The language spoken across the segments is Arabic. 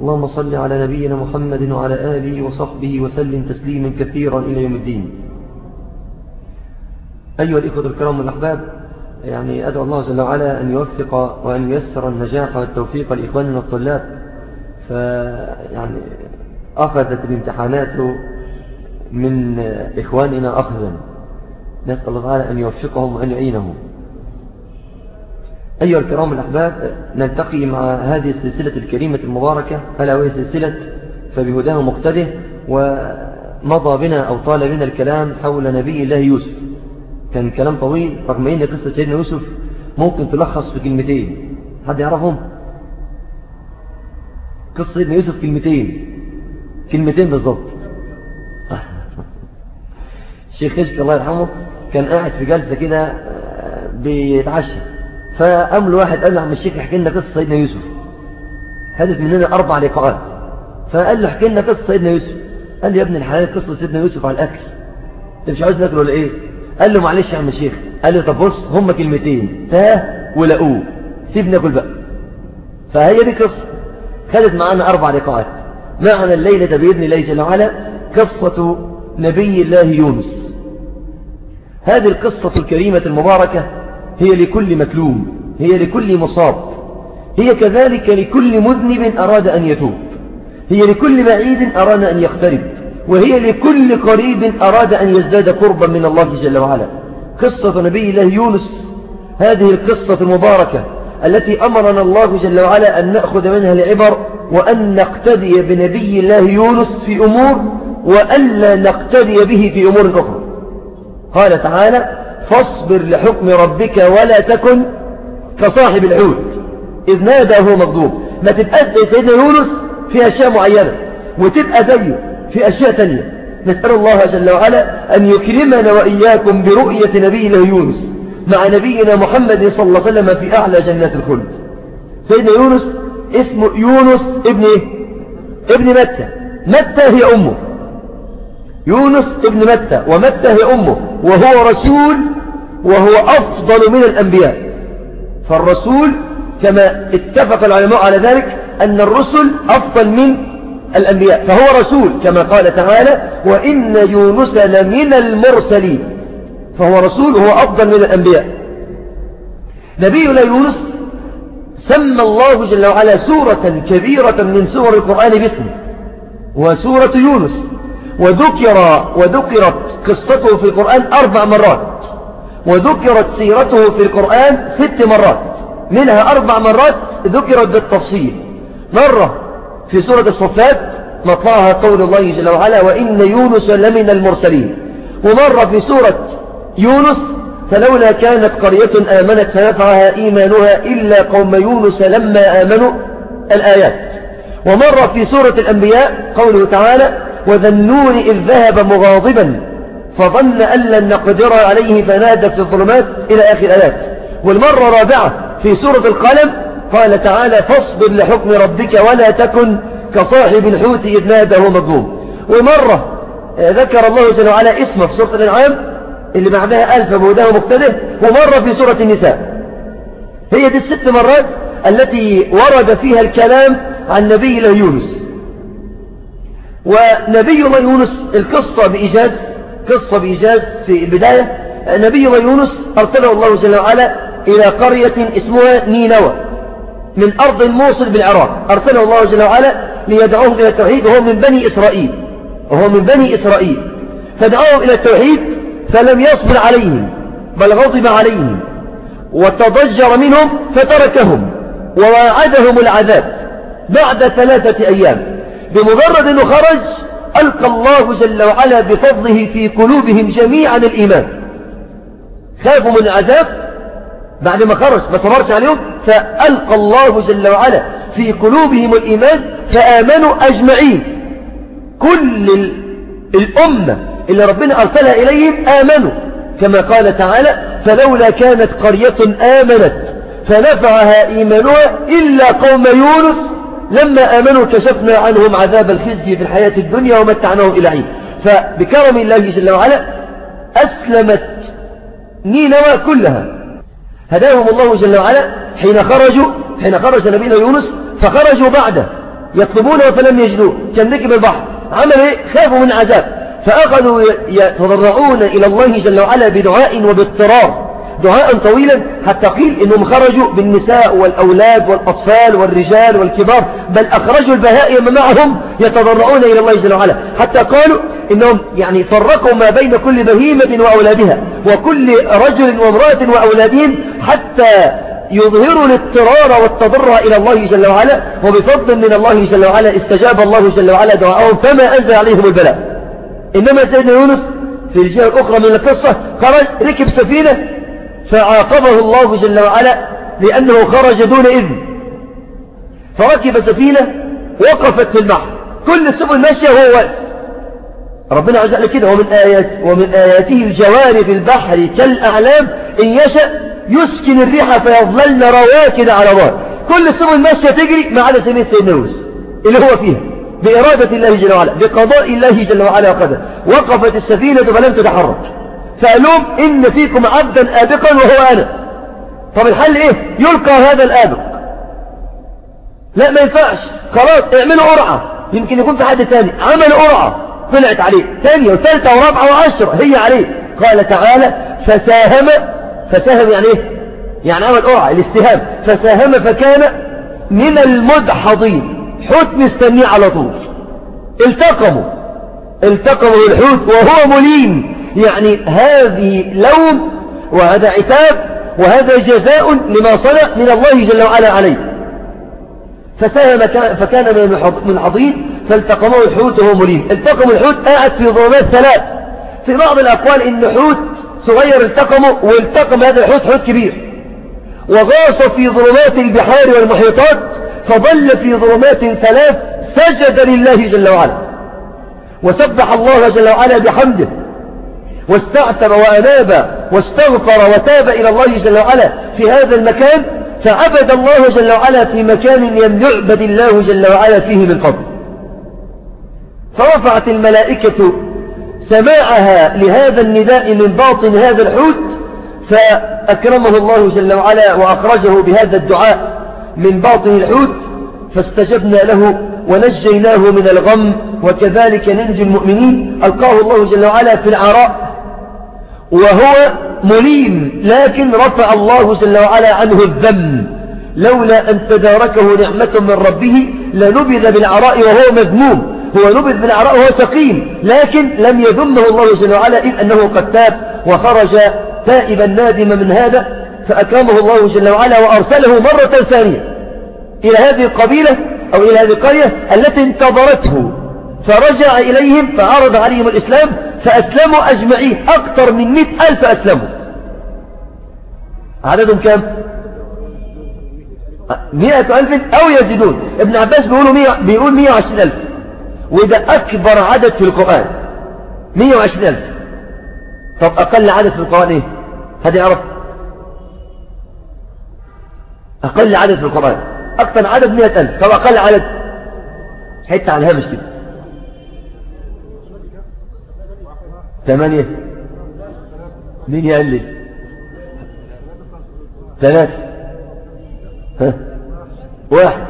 اللهم صل على نبينا محمد وعلى آله وصحبه وسلم تسليما كثيرا إلى يوم الدين. أيها الإخوة الكرام والأحباب يعني أدعو الله جل وعلا أن يوفق وأن ييسر النجاح والتوفيق لإخواننا الطلاب. فيعني أخذت الامتحانات من إخواننا أخذا. نسأل الله تعالى أن يوفقهم وأن يعينهم. أيها الكرام الأحباب نلتقي مع هذه السلسلة الكريمة المباركة ألا وهي سلسلة فبهداه مقتده ومضى بنا أو طال بنا الكلام حول نبي الله يوسف. كان كلام طويل رغم أن قصة سيدنا يوسف ممكن تلخص في كلمتين. حد يعرفهم؟ قصة سيدنا يوسف كلمتين. كلمتين بالضبط. الشيخ خشك الله يرحمه كان قاعد في جلسة كده بيتعشى. فقام له واحد قال له عم الشيخ احكي لنا قصة سيدنا يوسف. هدف مننا أربع لقاءات. فقال له احكي لنا قصة سيدنا يوسف. قال له يا ابن الحلال قصة سيدنا يوسف على الأكل. أنت مش عاوز ناكل ولا إيه؟ قال له معلش يا عم الشيخ. قال له طب بص هم كلمتين. تاه ولقوه سيب ناكل بقى. فهي دي قصة. خدت معانا أربع لقاءات. معنا الليلة بإذن الله جل وعلا قصة نبي الله يونس. هذه القصة الكريمة المباركة هي لكل مكلوم هي لكل مصاب هي كذلك لكل مذنب أراد أن يتوب هي لكل بعيد أراد أن يقترب وهي لكل قريب أراد أن يزداد قربا من الله جل وعلا. قصة نبي الله يونس هذه القصة المباركة التي أمرنا الله جل وعلا أن نأخذ منها العبر وأن نقتدي بنبي الله يونس في أمور وأن لا نقتدي به في أمور أخرى. قال تعالى فاصبر لحكم ربك ولا تكن كصاحب الحوت. إذ نادى هو مغضوب ما تبقى زي سيدنا يونس في أشياء معينة وتبقى زيه في أشياء تانية. نسأل الله جل وعلا أن يكرمنا وإياكم برؤية نبي الله يونس مع نبينا محمد صلى الله عليه وسلم في أعلى جنات الخلد. سيدنا يونس اسمه يونس ابن إيه؟ ابن متى؟ متى هي أمه؟ يونس ابن متى ومتى هي أمه؟ وهو رسول وهو أفضل من الأنبياء. فالرسول كما اتفق العلماء على ذلك أن الرسل أفضل من الأنبياء. فهو رسول كما قال تعالى وإن يونس لمن المرسلين. فهو رسول وهو أفضل من الأنبياء. نبي الله يونس سمى الله جل وعلا سورة كبيرة من سور القرآن باسمه وسورة يونس. وذكر وذكرت قصته في القرآن أربع مرات. وذكرت سيرته في القرآن ست مرات منها أربع مرات ذكرت بالتفصيل. مرة في سورة الصفات مطلعها قول الله جل وعلا وإن يونس لمن المرسلين. ومرة في سورة يونس فلولا كانت قرية آمنت فنفعها إيمانها إلا قوم يونس لما آمنوا الآيات. ومرة في سورة الأنبياء قوله تعالى وذنون إذ ذهب مغاضبا. فظن أن لن نقدر عليه فنادى في الظلمات إلى آخر الآيات. والمرة الرابعة في سورة القلم قال تعالى فاصبر لحكم ربك ولا تكن كصاحب الحوت إذ نادى هو مظلوم ومرة ذكر الله جل وعلا اسمه في سورة الأنعام اللي بعدها ألف بهداه مختلف ومرة في سورة النساء. هي دي الست مرات التي ورد فيها الكلام عن نبي الله يونس. ونبي الله يونس القصة بإيجاز قصة بإيجاز في البداية. نبي الله يونس أرسله الله جل وعلا إلى قرية اسمها نينوى من أرض الموصل بالعراق. أرسله الله جل وعلا ليدعوهم إلى التوحيد وهو من بني إسرائيل. وهو من بني إسرائيل. فدعوهم إلى التوحيد فلم يصبر عليهم بل غضب عليهم وتضجر منهم فتركهم وواعدهم العذاب بعد ثلاثة أيام. بمجرد أنه خرج ألقى الله جل وعلا بفضله في قلوبهم جميعا الإيمان. خافوا من العذاب بعد ما خرج ما صبرش عليهم فألقى الله جل وعلا في قلوبهم الإيمان فآمنوا أجمعين. كل الأمة اللي ربنا أرسلها إليهم آمنوا. كما قال تعالى فلولا كانت قرية آمنت فنفعها إيمانها إلا قوم يونس لما آمنوا كشفنا عنهم عذاب الخزي في الحياة الدنيا ومتعناهم إلى عين فبكرم الله جل وعلا أسلمت نينوى كلها. هداهم الله جل وعلا حين خرجوا حين خرج نبينا يونس فخرجوا بعده. يطلبونه فلم يجدوه كان ركب البحر. عمل إيه؟ خافوا من عذاب. فأخذوا يتضرعون إلى الله جل وعلا بدعاء وباضطرار دعاء طويلا حتى قيل إنهم خرجوا بالنساء والأولاد والأطفال والرجال والكبار بل أخرجوا البهائم معهم يتضرعون إلى الله جل وعلا. حتى قالوا إنهم يعني فرقوا ما بين كل بهيمة وأولادها وكل رجل وامرأة وأولادهم حتى يظهروا الاضطرار والتضرع إلى الله جل وعلا. وبفضل من الله جل وعلا استجاب الله جل وعلا دعاءهم فما أنزل عليهم البلاء. إنما سيدنا يونس في الجهة الأخرى من القصة خرج ركب سفينة فعاقبه الله جل وعلا لأنه خرج دون إذن. فركب سفينة وقفت في البحر. كل السبل ماشية وهو واقف. ربنا عز وجل كده ومن, آيات ومن آياته الجوار في البحر كالأعلام إن يشأ يسكن الريح فيظللن رواكد على ظهر كل السبل ماشية تجري ما عدا سبيل سيدنا يونس اللي هو فيها. بإرادة الله جل وعلا بقضاء الله جل وعلا وقدر وقفت السفينة فلم تتحرك. فألوم إن فيكم عبدا آبقا وهو أنا. طب الحل إيه؟ يلقى هذا الآبق. لا ما ينفعش. خلاص اعملوا قرعة. يمكن يكون في حد تاني. عملوا قرعة. طلعت عليه. ثانية وثالثة ورابعة وعشرة. هي عليه. قال تعالى فساهم. فساهم يعني إيه؟ يعني عمل قرعة الاستهام. فساهم فكان من المدحضين. حوت مستنيه على طول. التقموا. التقموا الحوت وهو مليم. يعني هذه لوم وهذا عتاب وهذا جزاء لما صنع من الله جل وعلا عليه. فساهم فكان من العظيم فالتقمه الحوت وهو مليم التقم الحوت قاعد في ظلمات ثلاث. في بعض الأقوال إن حوت صغير التقمه والتقم هذا الحوت حوت كبير. وغاص في ظلمات البحار والمحيطات فظل في ظلمات ثلاث سجد لله جل وعلا. وسبح الله جل وعلا بحمده. واستعتب وأناب واستغفر وتاب إلى الله جل وعلا في هذا المكان فعبد الله جل وعلا في مكان لم يعبد الله جل وعلا فيه من قبل. فرفعت الملائكة سماعها لهذا النداء من باطن هذا الحوت فأكرمه الله جل وعلا وأخرجه بهذا الدعاء من باطن الحوت فاستجبنا له ونجيناه من الغم وكذلك ننجي المؤمنين. ألقاه الله جل وعلا في العراء وهو مليم لكن رفع الله جل وعلا عنه الذم. لولا أن تداركه نعمة من ربه لنبذ بالعراء وهو مذموم. هو نبذ بالعراء وهو سقيم لكن لم يذمه الله جل وعلا إذ أنه قد تاب وخرج تائبا نادما من هذا فأكرمه الله جل وعلا وأرسله مرة ثانية إلى هذه القبيلة أو إلى هذه القرية التي انتظرته. فرجع إليهم فعرض عليهم الإسلام فأسلموا أجمعين. أكثر من مئة ألف أسلموا. عددهم كم مئة ألف أو يزيدون. ابن عباس بيقولوا مية بيقول مئة وعشرين ألف. وده أكبر عدد في القرآن مئة وعشرين ألف. طب أقل عدد في القرآن إيه؟ هذه عرفت أقل عدد في القرآن. أكثر عدد مئة ألف. طب أقل عدد؟ حتة على الهامش كده. ثمانية؟ مين يقلل ثلاثة. ها؟ واحد.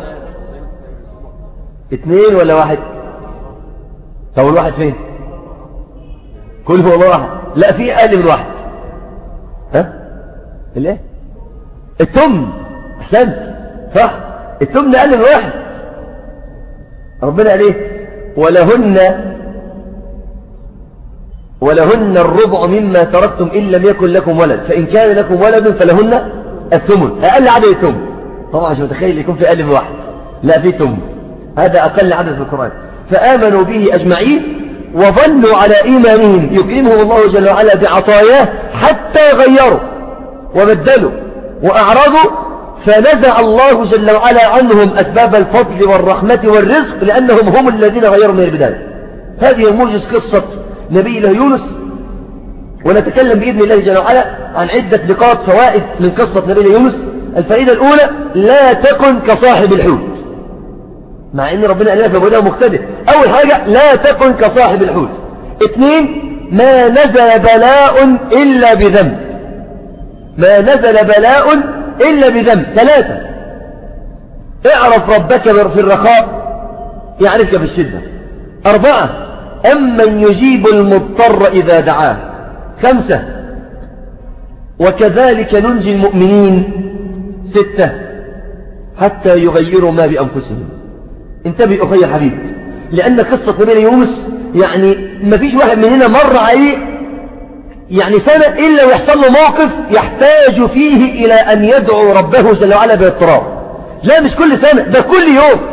اثنين ولا واحد؟ طب الواحد فين؟ كل هو الله واحد. لا في أقل من واحد. ها؟ الإيه؟ التم. أحسنت. صح. التمن أقل من واحد. ربنا قال إيه؟ ولهن ولهن الربع مما تركتم إن لم يكن لكم ولد. فإن كان لكم ولد فلهن الثمن. أقل عدد الثمن طبعا عشان متخيل يكون في من واحد. لا في ثمن. هذا أقل عدد في القرآن. فآمنوا به أجمعين وظنوا على إيمانهم. يكرمهم الله جل وعلا بعطاياه حتى غيروا وبدلوا وأعرضوا. فنزع الله جل وعلا عنهم أسباب الفضل والرحمة والرزق لأنهم هم الذين غيروا من البداية. هذه موجز قصة نبي الله يونس ونتكلم بإذن الله جل وعلا عن عدة نقاط فوائد من قصة نبي الله يونس. الفائدة الأولى لا تكن كصاحب الحوت. مع إن ربنا قال لك بوداء مختلف. أول حاجة لا تكن كصاحب الحوت. اثنين ما نزل بلاء إلا بذنب. ما نزل بلاء إلا بذنب. ثلاثة اعرف ربك في الرخاء يعرفك في الشدة. أربعة أمن يجيب المضطر إذا دعاه. خمسة. وكذلك ننجي المؤمنين. ستة. حتى يغيروا ما بأنفسهم. انتبه أخي حبيب. لأن قصة نبينا يونس يعني ما فيش واحد مننا مر عليه يعني سنة إلا ويحصل له موقف يحتاج فيه إلى أن يدعو ربه جل وعلا باضطراب لا مش كل سنة ده كل يوم.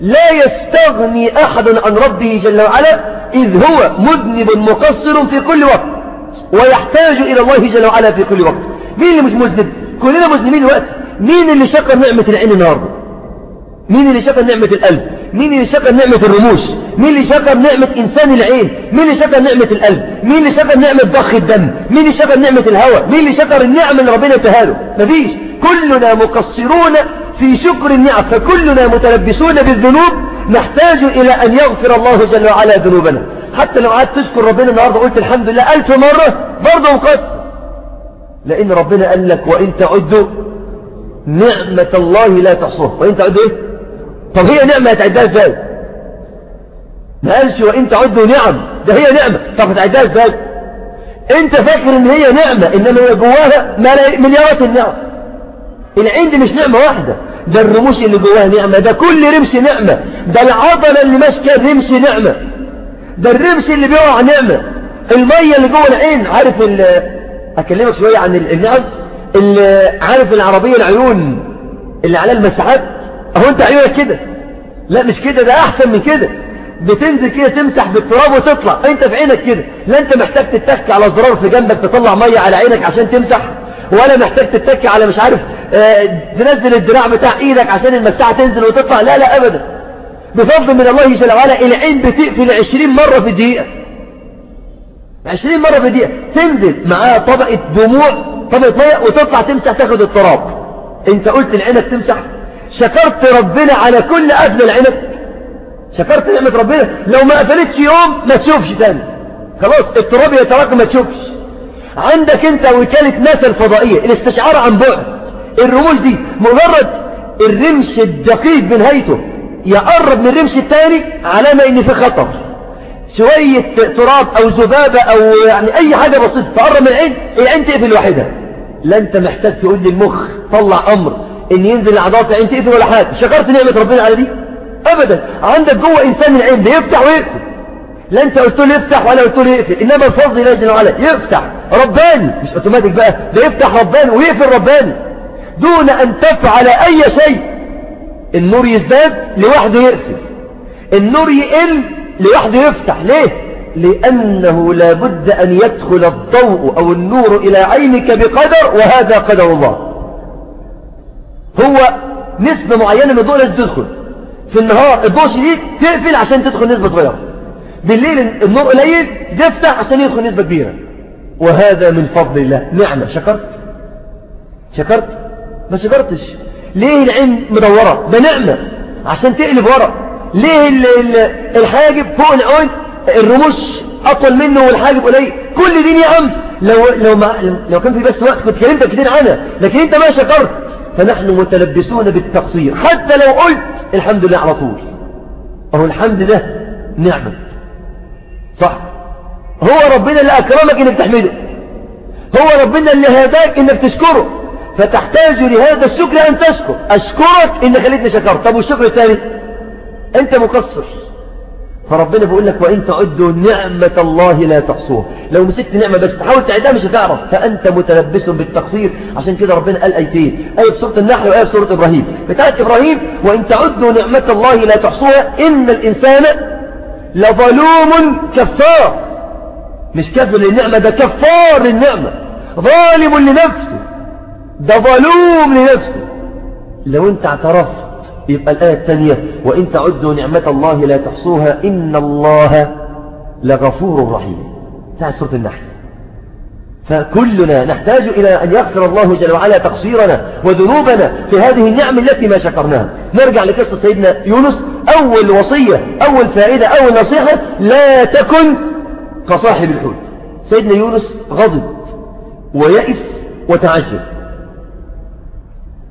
لا يستغني أحد عن ربه جل وعلا إذ هو مذنب مقصر في كل وقت ويحتاج إلى الله جل وعلا في كل وقت. مين اللي مش مذنب؟ كلنا مذنبين الوقت مين اللي شكر نعمة العين النهارده؟ مين اللي شكر نعمة القلب؟ مين اللي شكر نعمة الرموش؟ مين اللي شكر نعمة إنسان العين؟ مين اللي شكر نعمة القلب؟ مين اللي شكر نعمة ضخ الدم؟ مين اللي شكر نعمة الهواء؟ مين اللي شكر النعم اللي ربنا تهاله مفيش. كلنا مقصرون في شكر النعم فكلنا متلبسون بالذنوب نحتاج إلى أن يغفر الله جل وعلا ذنوبنا. حتى لو قعدت تشكر ربنا النهاردة قلت الحمد لله ألف مرة برضه مقصر لأن ربنا قال لك وإن تعدوا نعمة الله لا تحصوها. وإن تعدوا إيه؟ طب هي نعمة هتعدها إزاي؟ ما قالش وإن تعدوا نعم ده هي نعمة. طب هتعدها إزاي؟ أنت فاكر إن هي نعمة إنما هي جواها مليارات النعم. العين دي مش نعمة واحدة. ده الرموش اللي جواها نعمة ده كل رمش نعمة ده العضلة اللي ماسكة الرمش نعمة ده الرمش اللي بيقع نعمة. المية اللي جوه العين عارف أكلمك شوية عن النعم عارف العربية العيون اللي على المساحات؟ أهو أنت عيونك كده. لا مش كده ده أحسن من كده. بتنزل كده تمسح بالتراب وتطلع. أنت في عينك كده. لا أنت محتاج تتك على زرار في جنبك تطلع مية على عينك عشان تمسح. ولا محتاج تتك على مش عارف آه تنزل الدراع بتاع إيدك عشان المساحة تنزل وتطلع. لا لا ابدا. بفضل من الله جل وعلا العين بتقفل عشرين مرة في الدقيقة. عشرين مرة في الدقيقة. تنزل معاها طبقة دموع طبقة مية وتطلع تمسح تاخد التراب. انت قلت لعينك تمسح. شكرت ربنا على كل قفل العنب شكرت نعمة ربنا. لو ما قفلتش يوم ما تشوفش تاني. خلاص التراب يتراكم ما تشوفش. عندك انت وكالة ناسا الفضائية الاستشعار عن بعد. الرموز دي مجرد الرمش الدقيق بنهايته يقرب من الرمش الثاني علامة إن في خطر. شوية تراب أو ذبابة أو يعني أي حاجة بسيطة تقرب من العين العين تقفل وحدها لا أنت محتاج تقول للمخ طلع أمر إن ينزل العضلات العين تقفل ولا حاجة. شكرت نعمة ربنا على دي؟ ابدا. عندك جوه إنسان العين ده يفتح ويقفل. لا أنت قلت له يفتح ولا قلت له يقفل إنما الفضل جل وعلا يفتح. رباني مش اوتوماتيك بقى ده يفتح رباني ويقفل رباني دون أن تفعل أي شيء النور يزداد لوحده يقفل. النور يقل لوحده يفتح. ليه؟ لأنه لابد أن يدخل الضوء أو النور إلى عينك بقدر وهذا قدر الله. هو نسبة معينة من الضوء لازم تدخل. في النهار الضوء شديد تقفل عشان تدخل نسبة صغيرة. بالليل النور قليل تفتح عشان يدخل نسبة كبيرة. وهذا من فضل الله. نعمة. شكرت؟ شكرت؟ ما شكرتش. ليه العين مدورة ده نعمة. عشان تقلب ورا. ليه الحاجب فوق العين الرموش أطول منه والحاجب قليل؟ كل دي نعم. لو, لو, ما لو كان في بس وقت كنت كلمتك كتير عنها. لكن انت ما شكرت. فنحن متلبسون بالتقصير. حتى لو قلت الحمد لله على طول. أهو الحمد لله نعمة. صح؟ هو ربنا اللي أكرمك إنك تحمده. هو ربنا اللي هداك إنك تشكره. فتحتاج لهذا الشكر أن تشكر. أشكرك إن خليتني شكرت. طب والشكر الثاني؟ أنت مقصر. فربنا بيقول لك وإن تعدوا نعمة الله لا تحصوها. لو مسكت نعمة بس تحاول تعدها مش هتعرف. فأنت متلبس بالتقصير. عشان كده ربنا قال آيتين. آية سورة النحل وآية سورة إبراهيم. بتاعت إبراهيم وإن تعدوا نعمة الله لا تحصوها إن الإنسان لظلوم كفار. مش كافر للنعمة ده كفار للنعمة ظالم لنفسه ده ظلوم لنفسه. لو انت اعترفت يبقى الآية الثانية وإن تعدوا نعمة الله لا تحصوها إن الله لغفور رحيم. تعال سورة النحل. فكلنا نحتاج إلى أن يغفر الله جل وعلا تقصيرنا وذنوبنا في هذه النعم التي ما شكرناها. نرجع لقصة سيدنا يونس. أول وصية أول فائدة أول نصيحة لا تكن كصاحب الحوت. سيدنا يونس غضب ويأس وتعجب.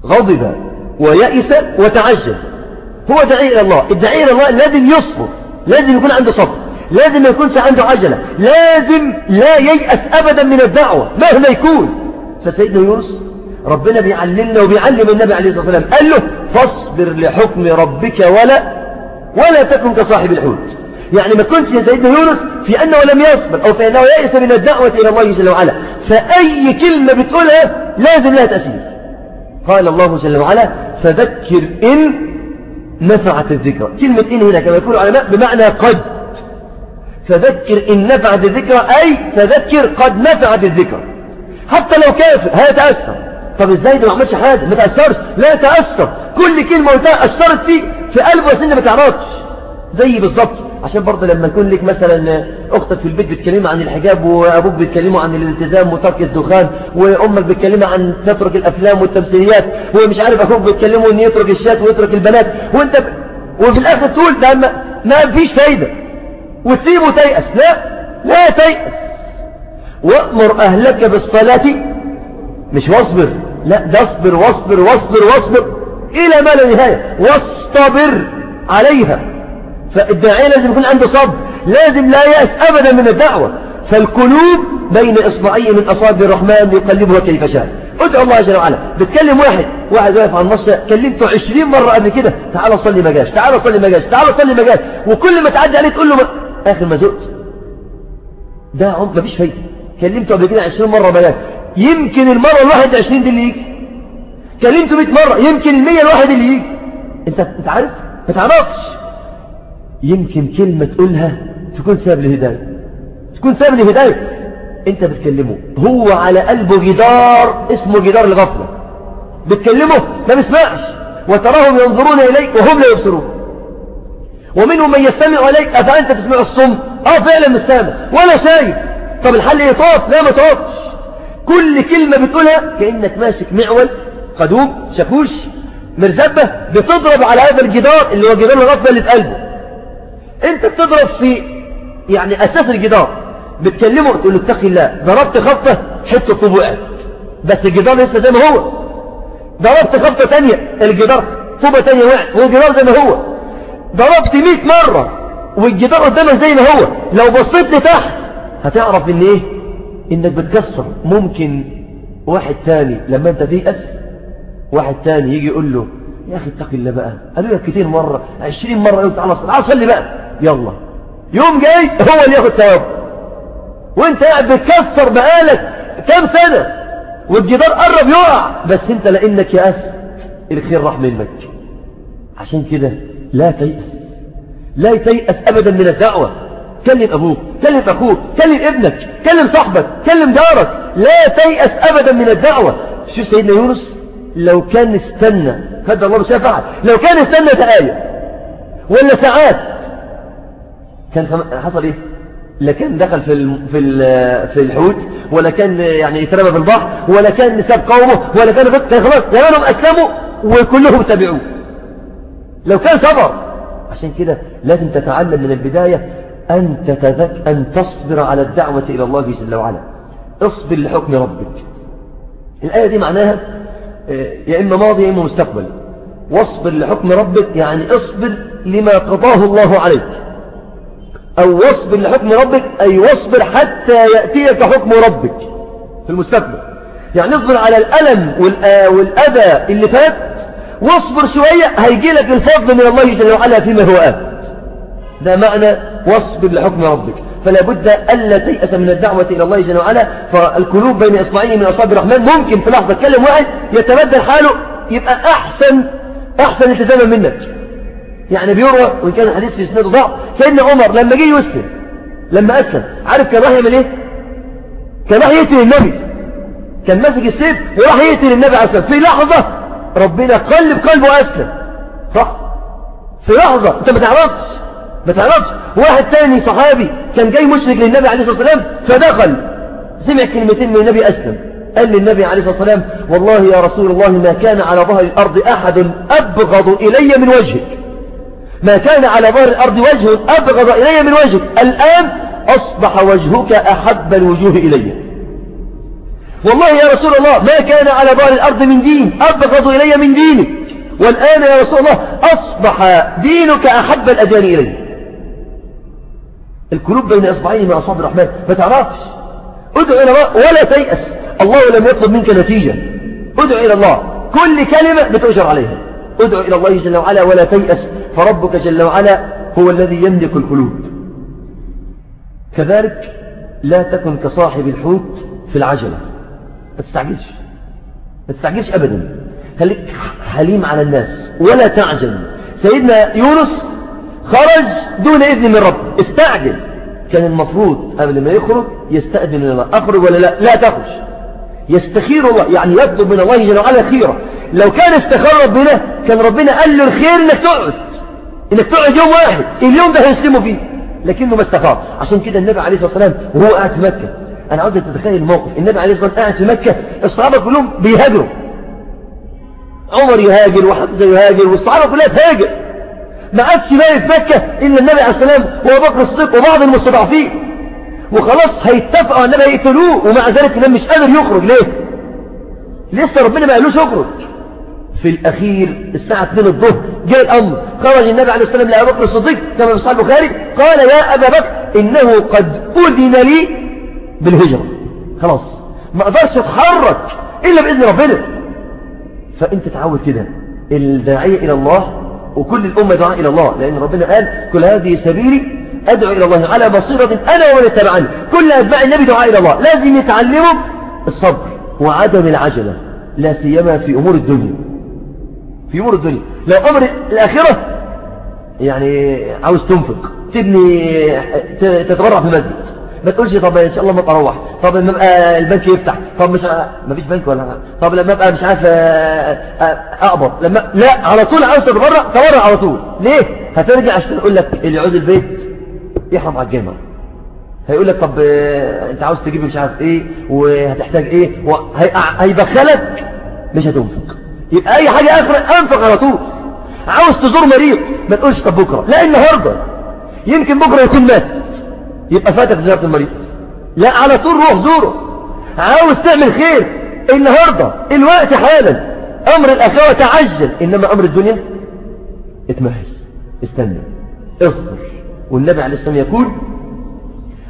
غضب ويأس وتعجب. هو دعي إلى الله. الدعي إلى الله لازم يصبر. لازم يكون عنده صبر. لازم ما يكونش عنده عجلة. لازم لا ييأس أبدا من الدعوة مهما يكون. فسيدنا يونس ربنا بيعلمنا وبيعلم النبي عليه الصلاة والسلام. قال له فاصبر لحكم ربك ولا ولا تكن كصاحب الحوت. يعني ما كنتش يا سيدنا يونس في أنه لم يصبر أو في أنه يأس من الدعوة إلى الله جل وعلا. فأي كلمة بتقولها لازم لها تأثير. قال الله جل وعلا فذكر إن نفعت الذكرى كلمة إن هنا كما يقول العلماء بمعنى قد. فذكر إن نفعت الذكرى أي فذكر قد نفعت الذكرى حتى لو كافر هيتأثر طب إزاي ده ما عملش حاجة؟ ما تأثرش. لا تأثر. كل كلمة قلتها أثرت فيه في قلبه انت ما تعرفش زي بالظبط عشان برضه لما يكون لك مثلا أختك في البيت بتكلمها عن الحجاب وأبوك بيتكلموا عن الالتزام وترك الدخان وأمك بتكلمها عن تترك الأفلام والتمثيليات ومش عارف أخوك بيتكلموا ان يترك الشات ويترك البنات. وأنت ب... وفي الآخر تقول ده ما, ما فيش فايدة. وتسيبه تيأس. لا لا تيأس. وأمر أهلك بالصلاة. مش واصبر. لا ده اصبر واصبر واصبر واصبر. إلى ما لا نهاية. واصطبر عليها. فالداعية لازم يكون عنده صبر لازم لا يأس أبدا من الدعوة. فالقلوب بين إصبعي من أصابع الرحمن يقلبها كيف شاء. ادعو الله جل وعلا. بتكلم واحد واحد واقف على النص كلمته عشرين مرة قبل كده تعال صلي ما جاش تعال صلي ما جاش تعال صلي ما جاش. وكل ما تعدي عليه تقول له ما... آخر ما زقت. ده عمق مفيش فايدة. كلمته قبل كده عشرين مرة ما جاش. يمكن المرة الواحد عشرين دي اللي يجي. كلمته 100 مرة يمكن المية الواحد اللي يجي. انت انت عارف؟ ما تعرفش. يمكن كلمة تقولها تكون سبب للهداية. تكون سبب للهداية. انت بتكلمه. هو على قلبه جدار اسمه جدار الغفلة. بتكلمه ما بيسمعش. وتراهم ينظرون إليك وهم لا يبصرون. ومنهم من يستمع إليك أفأنت تسمع الصم؟ آه فعلا مش سامع ولا شايف. طب الحل إيه؟ طاف. لا ما طافش. كل كلمة بتقولها كأنك ماسك معول قدوم شاكوش مرزبة بتضرب على هذا الجدار اللي هو جدار الغفلة اللي في قلبه. انت بتضرب في يعني أساس الجدار بتكلمه تقول له اتقي الله ضربت خبطة حتة طوب وقعت. بس الجدار لسه زي ما هو. ضربت خبطة تانية الجدار طوبة تانية وقعت. والجدار زي ما هو. ضربت 100 مرة والجدار قدامك زي ما هو. لو بصيت لتحت هتعرف إن إيه؟ إنك بتكسر. ممكن واحد تاني لما أنت تيأس واحد تاني يجي يقول له يا أخي اتقي الله بقى. قالوا لك كتير مرة 20 مرة. قلت تعالى صلي صلي بقى. يلا. يوم جاي هو اللي ياخد ثواب. وانت قاعد بتكسر بقالك كام سنة. والجدار قرب يقع. بس انت لانك يأست الخير راح منك. عشان كده لا تيأس. لا تيأس ابدا من الدعوة. كلم أبوك كلم أخوك كلم ابنك كلم صاحبك كلم جارك. لا تيأس ابدا من الدعوة. شوف سيدنا يونس لو كان استنى قدر الله مش لو كان استنى دقايق ولا ساعات كان حصل إيه؟ لا كان دخل في في في الحوت ولا كان يعني يترمى في البحر ولا كان ساب قومه ولا كان كان خلاص زمانهم أسلموا وكلهم تبعوه. لو كان صبر. عشان كده لازم تتعلم من البداية أن تتذك أن تصبر على الدعوة إلى الله جل وعلا. اصبر لحكم ربك. الآية دي معناها يا إما ماضي يا إما مستقبل. واصبر لحكم ربك يعني اصبر لما قضاه الله عليك. أو واصبر لحكم ربك أي واصبر حتى يأتيك حكم ربك في المستقبل. يعني اصبر على الألم والأذى اللي فات واصبر شوية هيجي لك الفضل من الله جل وعلا فيما هو آت. ده معنى واصبر لحكم ربك. فلا بد ألا تيأس من الدعوة إلى الله جل وعلا. فالقلوب بين إصبعين من أصابع الرحمن ممكن في لحظة تكلم واحد يتبدل حاله يبقى أحسن أحسن التزاما منك. يعني بيروى وإن كان الحديث في سنده ضعف. سيدنا عمر لما جه يسلم لما أسلم عارف كان راح يعمل إيه؟ كان راح يقتل النبي. كان ماسك السيف وراح يقتل النبي عليه الصلاة في لحظة ربنا قلب قلبه أسلم صح؟ في لحظة. أنت ما تعرفش. ما تعرفش. واحد تاني صحابي كان جاي مشرك للنبي عليه الصلاة والسلام فدخل. سمع كلمتين من النبي أسلم. قال للنبي عليه الصلاة والسلام والله يا رسول الله ما كان على ظهر الأرض أحد أبغض إلي من وجهك. ما كان على ظهر الأرض وجه أبغض إلي من وجهك. الآن أصبح وجهك أحب الوجوه إلي. والله يا رسول الله ما كان على ظهر الأرض من دين أبغض إلي من دينك. والآن يا رسول الله أصبح دينك أحب الأديان إلي. القلوب بين أصبعين من أصحاب الرحمن ما تعرفش. ادعو إلى الله ولا تيأس. الله لم يطلب منك نتيجة. ادعو إلى الله. كل كلمة بتؤجر عليها. ادعو إلى الله جل وعلا ولا تيأس فربك جل وعلا هو الذي يملك القلوب. كذلك لا تكن كصاحب الحوت في العجلة. ما تستعجلش. ما تستعجلش أبدا. خليك حليم على الناس ولا تعجل. سيدنا يونس خرج دون إذن من ربه استعجل. كان المفروض قبل ما يخرج يستأذن الله. أخرج ولا لا؟ لا تخرج. يستخير الله. يعني يطلب من الله جل وعلا خيرا لو كان استخار ربنا كان ربنا قال له الخير إنك تقعد. إنك تقعد يوم واحد. اليوم ده هيسلموا فيه. لكنه ما استخار عشان كده النبي عليه الصلاة والسلام وهو قاعد في مكة. أنا عاوزك تتخيل الموقف. النبي عليه الصلاة والسلام قاعد في مكة. الصحابة كلهم بيهاجروا. عمر يهاجر وحمزة يهاجر والصحابة كلها تهاجر. ما عادش باقي في مكة إلا النبي عليه السلام وأبو بكر الصديق وبعض المستضعفين. وخلاص هيتفقوا النبي هيقتلوه ومع ذلك النبي مش قادر يخرج. ليه؟ لسه ربنا ما قالوش اخرج في الأخير الساعة 2 الظهر جاء الأمر. خرج النبي عليه السلام لأبو بكر الصديق كما في صحيح البخاري قال يا أبا بكر إنه قد أذن لي بالهجرة. خلاص ما أقدرش أتحرك إلا بإذن ربنا. فأنت تعود كده الداعية إلى الله وكل الأمة دعاء إلى الله. لأن ربنا قال كل هذه سبيلي أدعو إلى الله على بصيرة أنا ومن اتبعني كل أتباع النبي دعاء إلى الله. لازم يتعلموا الصبر وعدم العجلة لا سيما في أمور الدنيا. في أمور الدنيا لو أمر الآخرة يعني عاوز تنفق تبني تتبرع في مسجد ما تقولش طب إن شاء الله ما أروح طب لما ابقى البنك يفتح طب مش ما فيش بنك ولا طب لما ابقى مش عارف أقبض. لما لا على طول عاوز تتبرع تبرع على طول. ليه؟ هترجع عشان أقول لك اللي عاوز البيت يحرم على الجامع. هيقول لك طب أنت عاوز تجيب مش عارف إيه وهتحتاج إيه هيبخلك مش هتنفق. يبقى أي حاجة أخرى أنفق على طول. عاوز تزور مريض ما تقولش طب بكرة. لا النهاردة يمكن بكرة يكون مات. يبقى فاتك زيارة المريض. لا على طول روح زوره. عاوز تعمل خير النهاردة الوقت حالا. أمر الاخرة تعجل. إنما أمر الدنيا اتمهل استنى. اصبر. والنبي عليه السلام يقول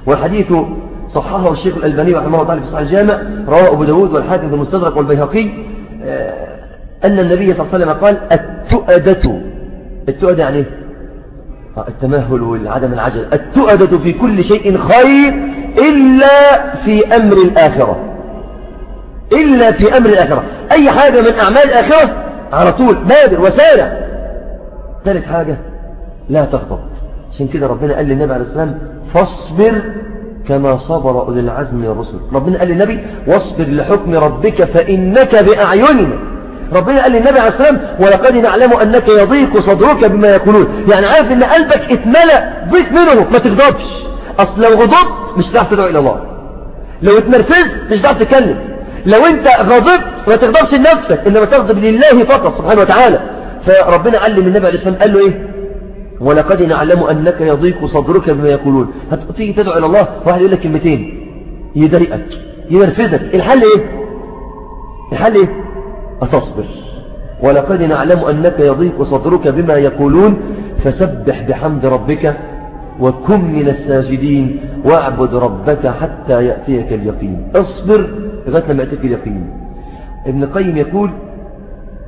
والحديث صححه الشيخ الألباني رحمه الله تعالى في صحيح الجامع رواه أبو داود والحاكم في المستدرك والبيهقي. أن النبي صلى الله عليه وسلم قال التؤدة. التؤدة يعني التمهل والعدم العجل. التؤدة في كل شيء خير إلا في أمر الآخرة. إلا في أمر الآخرة. أي حاجة من أعمال الآخرة على طول بادر وسارع. ثالث حاجة لا تغضب. عشان كده ربنا قال للنبي عليه السلام فاصبر كما صبر أولي العزم من الرسل. ربنا قال للنبي واصبر لحكم ربك فإنك بأعيننا. ربنا قال للنبي عليه السلام ولقد نعلم أنك يضيق صدرك بما يقولون. يعني عارف أن قلبك اتملأ ضيق منه ما تغضبش. أصل لو غضبت مش هتعرف تدعو إلى الله. لو اتنرفزت مش هتعرف تتكلم. لو أنت غضبت ما تغضبش لنفسك إنما تغضب لله فقط سبحانه وتعالى. فربنا علم النبي عليه السلام قال له إيه؟ ولقد نعلم أنك يضيق صدرك بما يقولون. هتيجي تدعو إلى الله واحد يقول لك كلمتين. يضايقك ينرفزك. الحل إيه؟ الحل إيه؟ أتصبر. ولقد نعلم أنك يضيق صدرك بما يقولون فسبح بحمد ربك وكن من الساجدين واعبد ربك حتى يأتيك اليقين. اصبر لغاية لما يأتيك اليقين. ابن القيم يقول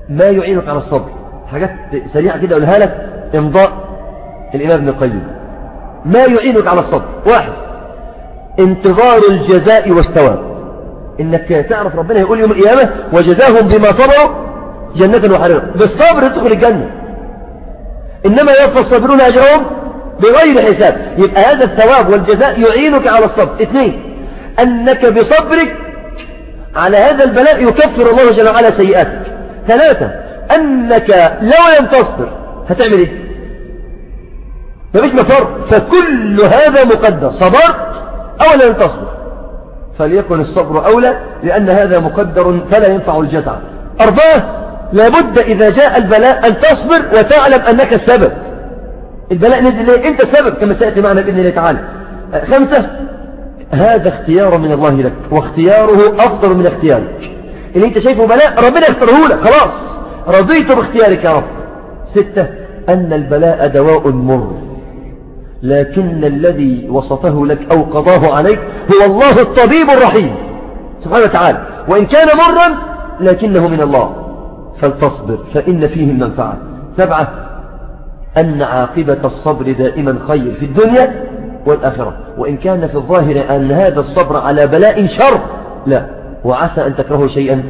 ما يعينك على الصبر؟ حاجات سريعة كده أقولها لك. امضاء الإمام ابن القيم. ما يعينك على الصبر؟ واحد انتظار الجزاء والثواب. إنك تعرف ربنا يقول يوم القيامة وجزاهم بما صبروا جنة وحريرا بالصبر تدخل الجنة. إنما يوفى الصابرون أجرهم بغير حساب. يبقى هذا الثواب والجزاء يعينك على الصبر. اثنين أنك بصبرك على هذا البلاء يكفر الله جل وعلا سيئاتك. ثلاثة أنك لو لم تصبر هتعمل إيه؟ مفيش مفر. فكل هذا مقدر. صبرت أو لن تصبر. فليكن الصبر أولى لأن هذا مقدر فلا ينفع الجزع. أربعة لابد إذا جاء البلاء أن تصبر وتعلم أنك السبب. البلاء نزل ليه أنت السبب كما سيأتي معنا بإذن الله تعالى. خمسة هذا اختيار من الله لك واختياره أفضل من اختيارك. اللي أنت شايفه بلاء ربنا يختاره لك خلاص. رضيت باختيارك يا رب. ستة أن البلاء دواء مر. لكن الذي وصفه لك أو قضاه عليك هو الله الطبيب الرحيم. سبحانه وتعالى. وإن كان مرا لكنه من الله. فلتصبر فإن فيه المنفعة. سبعة أن عاقبة الصبر دائما خير في الدنيا والآخرة. وإن كان في الظاهر أن هذا الصبر على بلاء شر لا. وعسى أن تكرهوا شيئا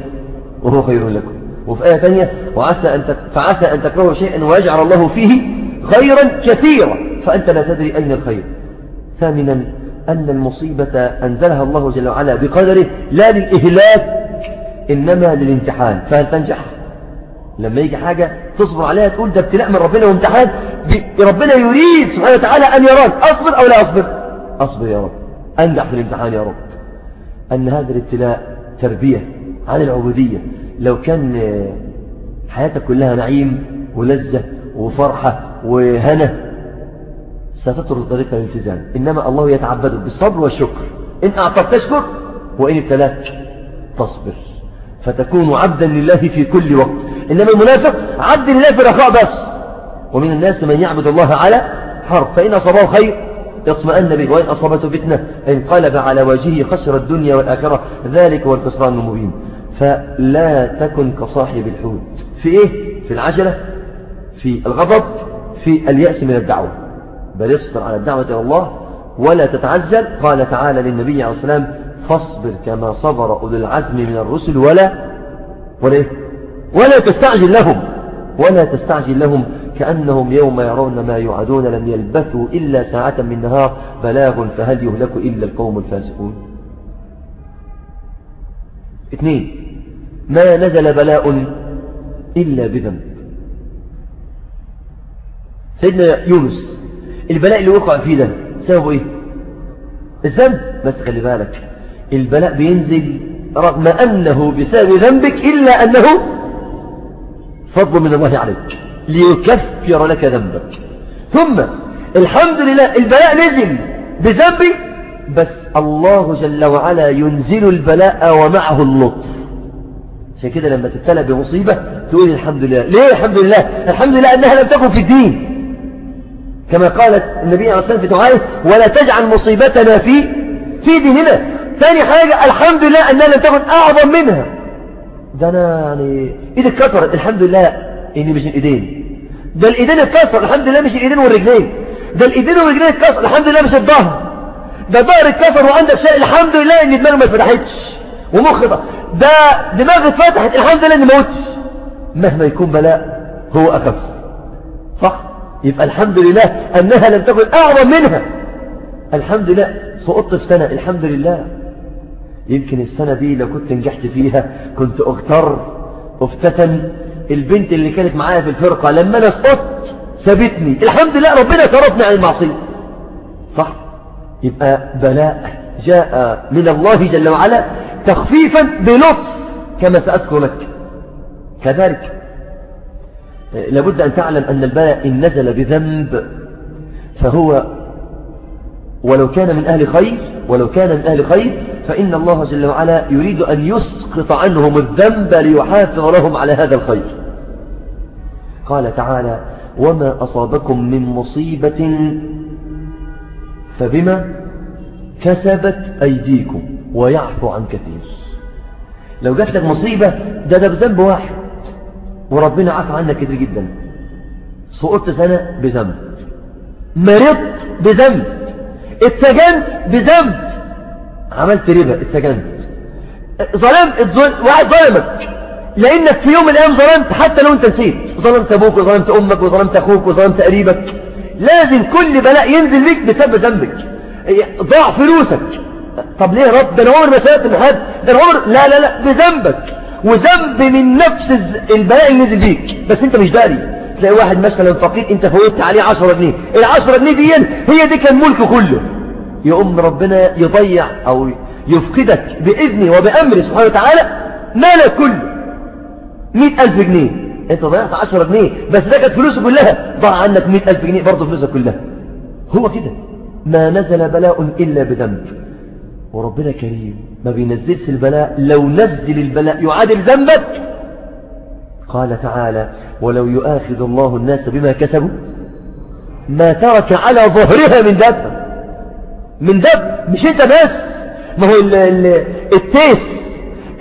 وهو خير لكم. وفي آية ثانية وعسى أن تك... فعسى أن تكرهوا شيئا ويجعل الله فيه خيرا كثيرا. فأنت لا تدري أين الخير. ثامنا أن المصيبة أنزلها الله جل وعلا بقدره لا للإهلاك إنما للامتحان. فهل تنجح؟ لما يجي حاجة تصبر عليها تقول ده ابتلاء من ربنا وامتحان ربنا يريد سبحانه وتعالى أن يراك. أصبر أو لا أصبر؟ أصبر يا رب. أنجح في الامتحان يا رب. أن هذا الابتلاء تربية عن العبودية. لو كان حياتك كلها نعيم ولذة وفرحة وهنا ستترك طريق الالتزام. إنما الله يتعبد بالصبر والشكر. إن أعطت تشكر وإن ابتلاك تصبر فتكون عبدا لله في كل وقت. إنما المنافق عبد لله في رخاء بس. ومن الناس من يعبد الله على حرف. فإن أصابه خير اطمأن به. وإن أصابته فتنة انقلب على وجهه خسر الدنيا والآخرة. ذلك هو الخسران المبين. فلا تكن كصاحب الحوت. في إيه؟ في العجلة في الغضب في اليأس من الدعوة. بل اصبر على الدعوة إلى الله ولا تتعجل. قال تعالى للنبي عليه السلام فاصبر كما صبر أولو العزم من الرسل ولا ولا إيه؟ ولا تستعجل لهم ولا تستعجل لهم كأنهم يوم يرون ما يعدون لم يلبثوا إلا ساعة من نهار بلاغ فهل يهلك إلا القوم الفاسقون؟ اثنين ما نزل بلاء إلا بذنب. سيدنا يونس البلاء اللي وقع فيه ده سببه إيه؟ الذنب. بس خلي بالك البلاء بينزل رغم أنه بسبب ذنبك إلا أنه فضل من الله عليك ليكفر لك ذنبك. ثم الحمد لله البلاء نزل بذنبي بس الله جل وعلا ينزل البلاء ومعه اللطف. عشان كده لما تبتلى بمصيبة تقول الحمد لله. ليه الحمد لله؟ الحمد لله أنها لم تكن في الدين. كما قالت النبي عليه الصلاة والسلام في دعائه ولا تجعل مصيبتنا في في ديننا. ثاني حاجة الحمد لله أنها لم تكن أعظم منها. ده أنا يعني إيدي اتكسرت الحمد لله إني مش الإيدين. ده الإيدين اتكسر الحمد لله مش الإيدين والرجلين. ده الإيدين والرجلين اتكسر الحمد لله مش الظهر. ده ظهر اتكسر وعندك شيء الحمد لله إن دماغه ما اتفتحتش. ومخ ده ده دماغ اتفتحت الحمد لله إني ما مهما يكون بلاء هو أخف صح؟ يبقى الحمد لله أنها لم تكن أعظم منها. الحمد لله. سقطت في سنة. الحمد لله. يمكن السنة دي لو كنت نجحت فيها كنت أغتر افتتن البنت اللي كانت معايا في الفرقة لما أنا سقطت سابتني. الحمد لله ربنا صرفني عن المعصية. صح. يبقى بلاء جاء من الله جل وعلا تخفيفا بلطف كما سأذكر لك. كذلك لابد أن تعلم أن البلاء إن نزل بذنب فهو ولو كان من أهل خير ولو كان من أهل خير فإن الله جل وعلا يريد أن يسقط عنهم الذنب ليحافظ لهم على هذا الخير. قال تعالى وما أصابكم من مصيبة فبما كسبت أيديكم ويعفو عن كثير. لو جات لك مصيبة ده ده بذنب واحد. وربنا عفى عنك كتير جدا. سقطت سنة بذنب. مرضت بذنب. اتسجنت بذنب. عملت ربا اتسجنت ظلمت اتظل... واحد ظلمك. لأنك في يوم من الأيام ظلمت حتى لو انت نسيت. ظلمت أبوك وظلمت أمك وظلمت أخوك وظلمت قريبك. لازم كل بلاء ينزل بيك بسبب ذنبك. ضاع فلوسك. طب ليه يا رب؟ ده أنا عمري ما سألت من حد ده أنا عمري لا لا لا بذنبك. وذنب من نفس البلاء اللي نزل بيك. بس انت مش داري. تلاقي واحد مثلا فقير انت فوتت عليه 10 جنيه. ال 10 جنيه دي هي دي كان ملكه كله. يقوم ربنا يضيع أو يفقدك بإذنه وبأمره سبحانه وتعالى مالك كله. 100000 جنيه. انت ضيعت 10 جنيه. بس ده كانت فلوسه كلها. ضاع عنك 100000 جنيه برضه فلوسك كلها. هو كده. ما نزل بلاء إلا بذنب. وربنا كريم ما بينزلش البلاء لو نزل البلاء يعادل ذنبك. قال تعالى ولو يؤاخذ الله الناس بما كسبوا ما ترك على ظهرها من دب من دب مش انت بس ما هو ال ال التيس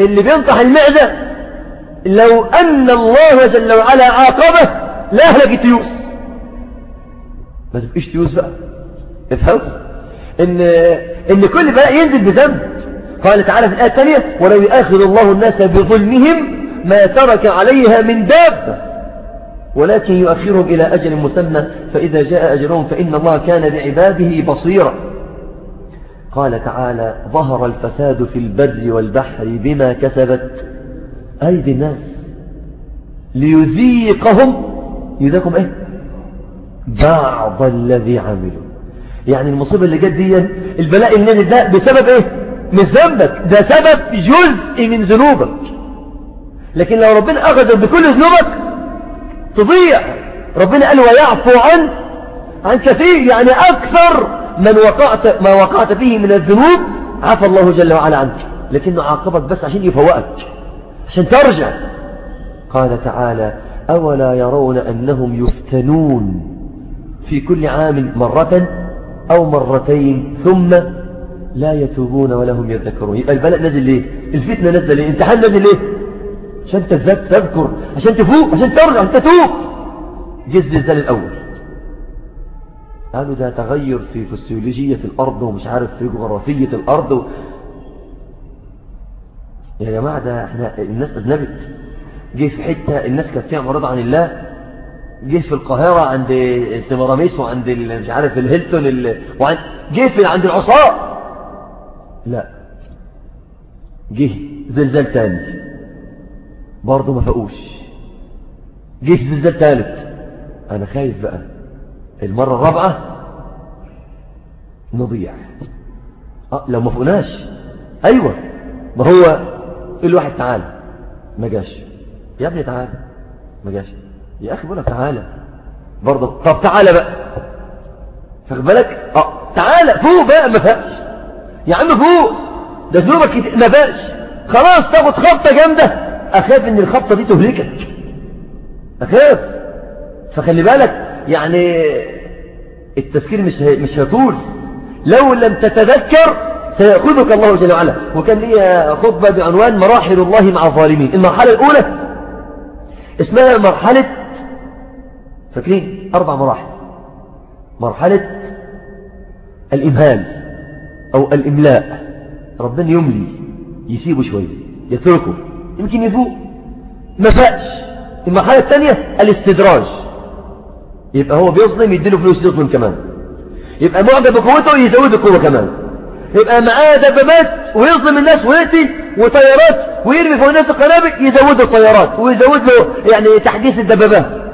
اللي بينطح المعدة. لو أن الله جل وعلا عاقبه لا أهلك تيوس. ما تبقيش تيوس بقى. افهم؟ إن, إن كل بلاء ينزل بذنب. قال تعالى في الآية الثانية ولو يؤاخذ الله الناس بظلمهم ما ترك عليها من دابة. ولكن يؤخرهم إلى أجل مسمى فإذا جاء أجلهم فإن الله كان بعباده بصيرا. قال تعالى ظهر الفساد في البر والبحر بما كسبت أيدي الناس ليذيقهم. يذيقهم إيه؟ بعض الذي عملوا. يعني المصيبة اللي جت دي البلاء الذي ده بسبب إيه؟ مش ذنبك ده سبب جزء من ذنوبك. لكن لو ربنا أخذ بكل ذنوبك تضيع. ربنا قال ويعفو عن عن كثير يعني أكثر من وقعت ما وقعت فيه من الذنوب. عفى الله جل وعلا عنك. لكنه عاقبك بس عشان يفوقك عشان ترجع. قال تعالى أولا يرون أنهم يفتنون في كل عام مرة أو مرتين ثم لا يتوبون ولا هم يذكرون. يبقى البلاء نزل ليه؟ الفتنة نزل ليه؟ امتحان نزل ليه؟ عشان تذكر عشان تفوق عشان ترجع عشان تتوب. جه الزلزال الأول. قالوا ده تغير في فسيولوجية الأرض ومش عارف في جغرافية الأرض و... يا جماعة ده إحنا الناس أذنبت. جه في حتة الناس كانت فيها معرضة عن الله. جه في القاهرة عند سمراميس وعند مش عارف الهيلتون ال... وعند جه في عند العصاة. لا. جه زلزال تاني برضه ما فقوش جه زلزال ثالث أنا خايف بقى. المرة الرابعة نضيع. أه لو ما فقناش. أيوه. ما هو الواحد تعالى ما جاش. يا ابني تعالى ما جاش. يا أخي بقولك تعالى. برضه طب تعالى بقى. فاخد بالك؟ آه. تعالى. فوق بقى ما فاش يا عم فوق. ده ذنوبك ما فاش خلاص تاخد خبطة جامدة. أخاف إن الخبطة دي تهلكك. أخاف. فخلي بالك يعني التذكير مش مش هيطول. لو لم تتذكر سيأخذك الله جل وعلا. وكان لي خطبة بعنوان مراحل الله مع الظالمين. المرحلة الأولى اسمها مرحلة فاكرين؟ أربع مراحل. مرحلة الإمهال أو الإملاء. ربنا يملي يسيبه شوية يتركه. يمكن يفوق. ما فاقش. المرحلة الثانية الاستدراج. يبقى هو بيظلم يديله فلوس يظلم كمان. يبقى معجب بقوته يزود القوة كمان. يبقى معاه دبابات ويظلم الناس ويأتي وطيارات ويرمي فوق الناس القنابل يزود الطيارات ويزود له يعني تحديث الدبابات.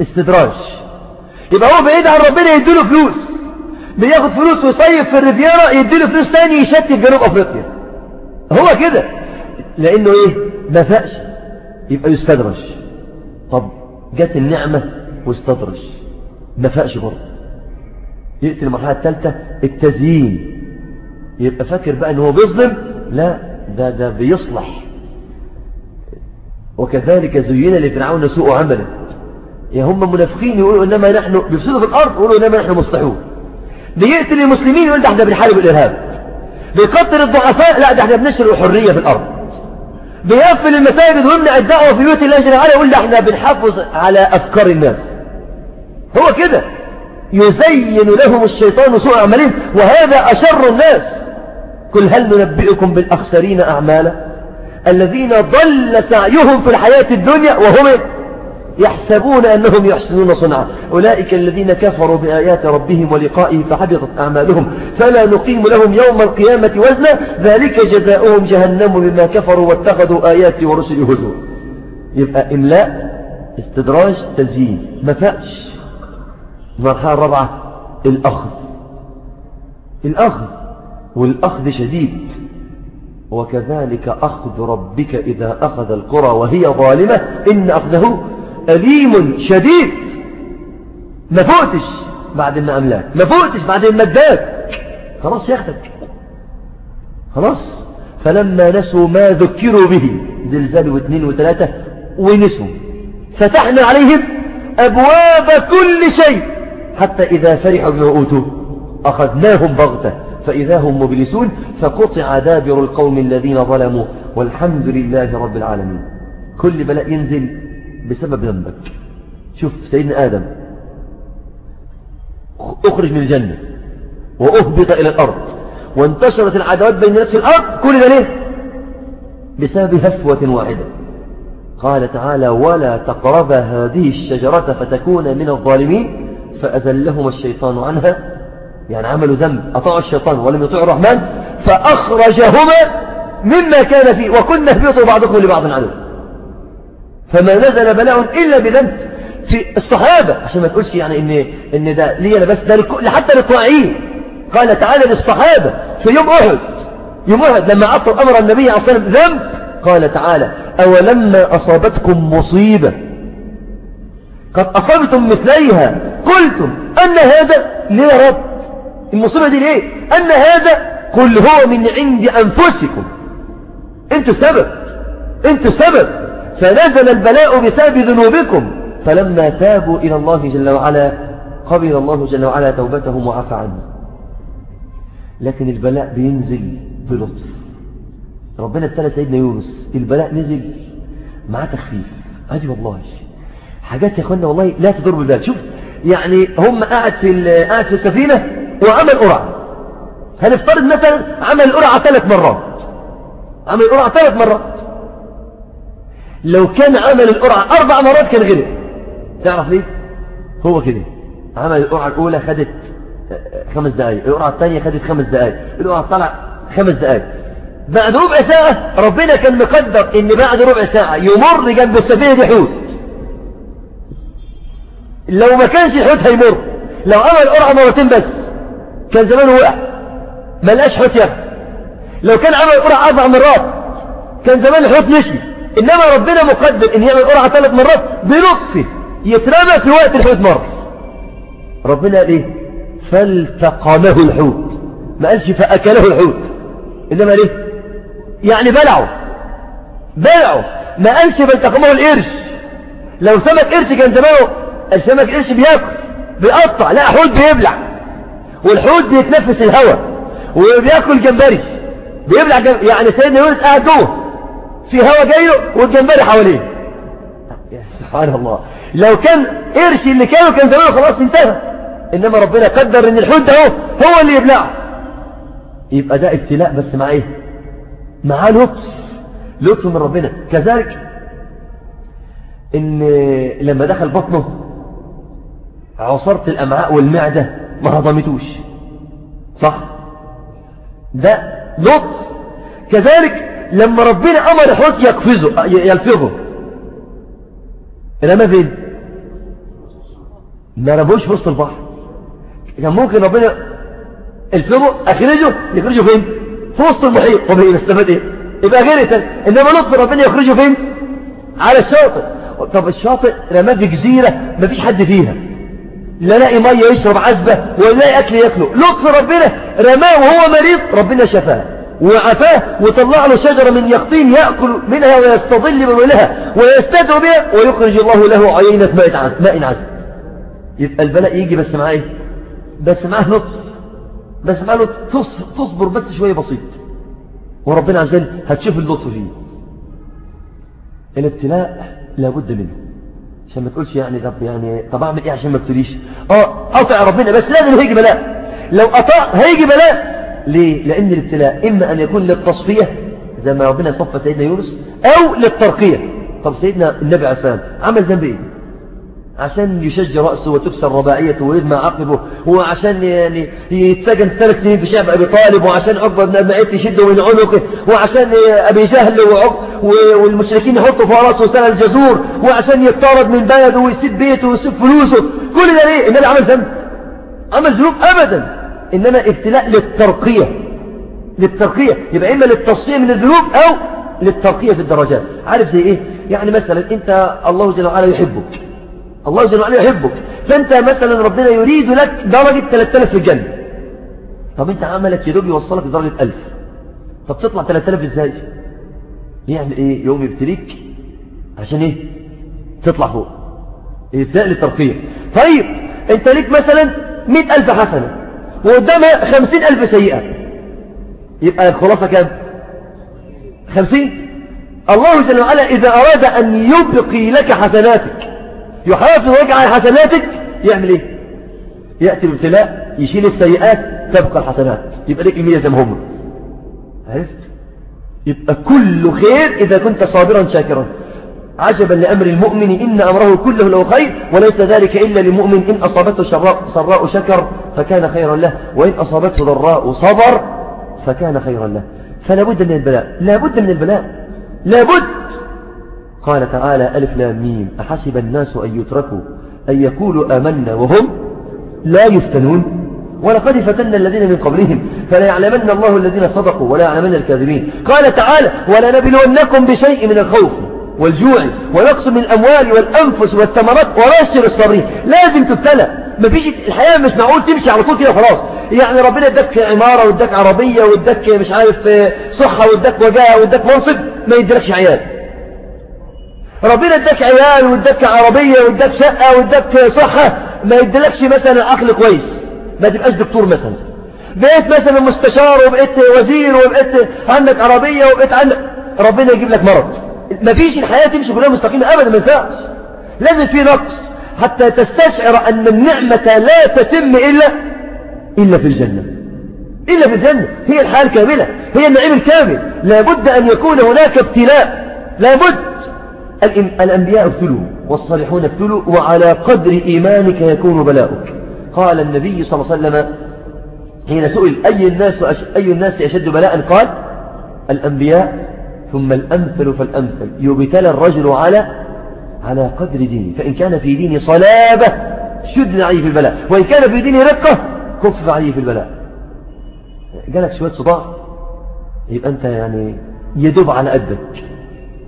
استدراج. يبقى هو بعيد عن ربنا يديله فلوس. بياخد فلوس ويصيف في الريفيرا يديله فلوس تاني يشتت جنوب أفريقيا. هو كده. لأنه إيه؟ ما فاقش. يبقى يستدرج. طب جت النعمة واستدرج. ما فاقش برضه. يأتي المرحلة الثالثة التزيين. يبقى فاكر بقى إن هو بيظلم؟ لا ده ده بيصلح. وكذلك زين لفرعون سوء عمله. يا هم منافقين يقولوا إنما نحن بيفسدوا في الأرض يقولوا إنما نحن مصلحون. بيقتل المسلمين يقول ده إحنا بنحارب الإرهاب. بيقتل الضعفاء لا ده إحنا بنشر الحريه في الأرض. بيقفل المساجد ويمنع الدعوة في بيوت الله جل وعلا يقول ده إحنا بنحافظ على أفكار الناس. هو كده. يزين لهم الشيطان سوء اعمالهم وهذا أشر الناس. قل هل ننبئكم بالأخسرين أعمالا؟ الذين ضل سعيهم في الحياة الدنيا وهم يحسبون أنهم يحسنون صنعا. أولئك الذين كفروا بآيات ربهم ولقائه فحبطت أعمالهم. فلا نقيم لهم يوم القيامة وزنا. ذلك جزاؤهم جهنم بما كفروا واتخذوا آياتي ورسلي هزوا. يبقى إملاء استدراج تزيين. ما فاقش المرحلة الرابعة الأخذ. الأخذ والأخذ شديد. وكذلك أخذ ربك إذا أخذ القرى وهي ظالمة. إن أخذه أليم شديد. ما فوتش بعد ما أملاك. ما فوتش بعد ما أداك. خلاص ياخدك خلاص. فلما نسوا ما ذكروا به زلزال واثنين وثلاثة ونسوا. فتحنا عليهم أبواب كل شيء. حتى إذا فرحوا بما أوتوا أخذناهم بغتة. فإذا هم مبلسون فقطع دابر القوم الذين ظلموا. والحمد لله رب العالمين. كل بلاء ينزل بسبب ذنبك. شوف سيدنا آدم. أخرج من الجنة وأهبط إلى الأرض وانتشرت العداوات بين الناس في الأرض كل ده ليه؟ بسبب هفوة واحدة. قال تعالى ولا تقرب هذه الشجرة فتكون من الظالمين. فأزلهما الشيطان عنها يعني عملوا ذنب أطاعوا الشيطان ولم يطيعوا الرحمن فأخرجهما مما كان فيه. وكنا اهبطوا بعضكم لبعض عدو. فما نزل بلاء إلا بذنب. في الصحابة عشان ما تقولش يعني إن, إن ده لي أنا بس ده حتى للطائعين قال تعالى للصحابة في يوم أحد. يوم أحد لما عصر أمر النبي عليه الصلاة والسلام ذنب. قال تعالى أولما أصابتكم مصيبة؟ قد أصبتم مثليها. قلتم أن هذا ليه يا رب. المصيبة دي ليه؟ أن هذا قل هو من عند أنفسكم. أنتوا سبب. أنتوا سبب. فنزل البلاء بسبب ذنوبكم. فلما تابوا إلى الله جل وعلا قبل الله جل وعلا توبتهم وعفى عنهم لكن البلاء بينزل بلطف. ربنا ابتلى سيدنا يونس البلاء نزل مع تخفيف. عادي والله حاجات يا إخوانا والله لا تضر بالبال. شوف يعني هم قاعد في قاعد في السفينة وعمل قرعة. هنفترض مثلا عمل قرعة ثلاث مرات. عمل قرعة ثلاث مرات. لو كان عمل القرعة أربع مرات كان غلب. تعرف ليه؟ هو كده عمل القرعة الأولى خدت خمس دقايق. القرعة الثانية خدت خمس دقايق. القرعة طلع خمس دقايق. بعد ربع ساعة ربنا كان مقدر إن بعد ربع ساعة يمر جنب السفينة دي حوت لو ما كانش الحوت هيمر. لو عمل قرعة مرتين بس كان زمانه وقع. ما لقاش حوت ياخد. لو كان عمل قرعة أربع مرات كان زمان الحوت مشي إنما ربنا مقدر إن يعمل قرعة ثلاث مرات بلطفه يترمى في وقت الحوت مرة. ربنا قال إيه؟ فالتقمه الحوت. ما قالش فأكله الحوت. إنما ليه يعني بلعه. بلعه. ما قالش فالتقمه القرش. لو سمك قرش كان زمانه السمك قرش بياكل بيقطع لا حوت بيبلع. والحوت بيتنفس الهواء وبياكل جمبري. بيبلع جم... يعني سيدنا يونس قاعد جوه في هواء جاي له والجمبري حواليه. يا سبحان الله. لو كان قرش اللي كانوا كان زمانه خلاص انتهى. إنما ربنا قدر إن الحوت ده هو, هو اللي يبلعه. يبقى ده ابتلاء بس مع إيه؟ مع لطف. لطف من ربنا. كذلك إن لما دخل بطنه عصرت الأمعاء والمعدة ما هضمتوش. صح؟ ده لطف. كذلك لما ربنا أمر الحوت يقفزه يلفظه. رمى فين؟ ما رموش في وسط البحر. كان ممكن ربنا الفضه اخرجه يخرجه فين؟ في وسط المحيط. طب إيه نستفاد إيه؟ يبقى غير تاني. إنما لطف ربنا يخرجه فين؟ على الشاطئ. طب الشاطئ رماه في جزيرة مفيش حد فيها. لا لاقي مية يشرب عزبة ولا لاقي أكل ياكله. لطف ربنا رماه وهو مريض ربنا شفاه. وعفاه وطلع له شجرة من يقطين يأكل منها ويستظل بظلها ويستدعو بها ويخرج الله له عينة ماء عزب يبقى البلاء يجي بس معاه إيه؟ بس معاه لطف بس معاه لطف تصبر بس شوية بسيط. وربنا عز وجل هتشوف اللطف فيه. الابتلاء لابد منه. عشان ما تقولش يعني طب يعني طب أعمل إيه عشان ما ابتليش؟ آه أطع ربنا بس لازم هيجي بلاء. لو أطاع هيجي بلاء. ليه لأن الابتلاء إما أن يكون للتصفية زي ما ربنا صفى سيدنا يونس أو للترقية. طب سيدنا النبي عليه السلام عمل ذنب إيه؟ عشان يشج رأسه وتكسر رباعيته ويدمى عقبه وعشان يعني يتسجن ثلاث سنين في شعب أبي طالب وعشان عقبة بن أبي يشده من عنقه وعشان أبي جهل والمشركين يحطوا في رأسه سنة الجزور وعشان يطارد من بلده ويسيب بيته ويسيب فلوسه. كل ده ليه؟ إنما عمل ذنب. عمل ذنوب أبدا. إنما ابتلاء للترقية. للترقية. يبقى إما للتصفية من الذنوب أو للترقية في الدرجات. عارف زي إيه؟ يعني مثلا أنت الله جل وعلا يحبك. الله جل وعلا يحبك. فأنت مثلا ربنا يريد لك درجة 3000 في الجنة. طب أنت عملك يدوب يوصلك لدرجة 1000 طب تطلع 3000 إزاي؟ يعمل إيه؟ يوم يبتليك عشان إيه؟ تطلع فوق. ابتلاء للترقية. طيب أنت ليك مثلا 100000 حسنة. وقدامها 50000 سيئة. يبقى الخلاصة كام؟ خمسين؟ الله جل وعلا إذا أراد أن يبقي لك حسناتك يحافظ لك على حسناتك يعمل إيه؟ يأتي الابتلاء يشيل السيئات تبقى الحسنات. يبقى لك المية زي ما هم. عرفت؟ يبقى كل خير إذا كنت صابرا شاكرا. عجبا لأمر المؤمن إن أمره كله له خير وليس ذلك إلا للمؤمن إن أصابته سراء شكر فكان خيرا له وإن أصابته ضراء صبر فكان خيرا له. فلا بد من البلاء لا بد من البلاء لا بد. قال تعالى ألف لام ميم أحسب الناس أن يتركوا أن يقولوا آمنا وهم لا يفتنون. ولقد فتنا الذين من قبلهم فلا يعلمن الله الذين صدقوا ولا يعلمن الكاذبين. قال تعالى ولا نبلونكم بشيء من الخوف. والجوع ونقص من الأموال والأنفس والثمرات ورشر الصابرين لازم تبتلى. مفيش الحياة مش معقول تمشي على طول كده خلاص. يعني ربنا اداك عمارة واداك عربية واداك مش عارف صحة واداك وجاهة واداك منصب ما يدركش عيال. ربنا اداك عيال واداك عربية واداك شقة واداك صحة ما يدلكش مثلا عقل كويس. ما تبقاش دكتور مثلا. بقيت مثلا مستشار وبقيت وزير وبقيت عندك عربية وبقيت عندك ربنا يجيب لك مرض. ما فيش الحياة تمشي كلها مستقيمة أبدا ما ينفعش. لازم في نقص. حتى تستشعر أن النعمة لا تتم إلا إلا في الجنة. إلا في الجنة. هي الحياة الكاملة. هي النعيم الكامل. لابد أن يكون هناك ابتلاء. لابد الأنبياء ابتلوا والصالحون ابتلوا وعلى قدر إيمانك يكون بلاؤك. قال النبي صلى الله عليه وسلم حين سئل أي الناس, أي الناس أشد بلاء؟ قال الأنبياء ثم الأمثل فالأمثل. يبتلى الرجل على على قدر دينه. فإن كان في دينه صلابة شد عليه في البلاء. وإن كان في دينه رقة كف عليه في البلاء. جالك شوية صداع يبقى أنت يعني يدوب على قدك.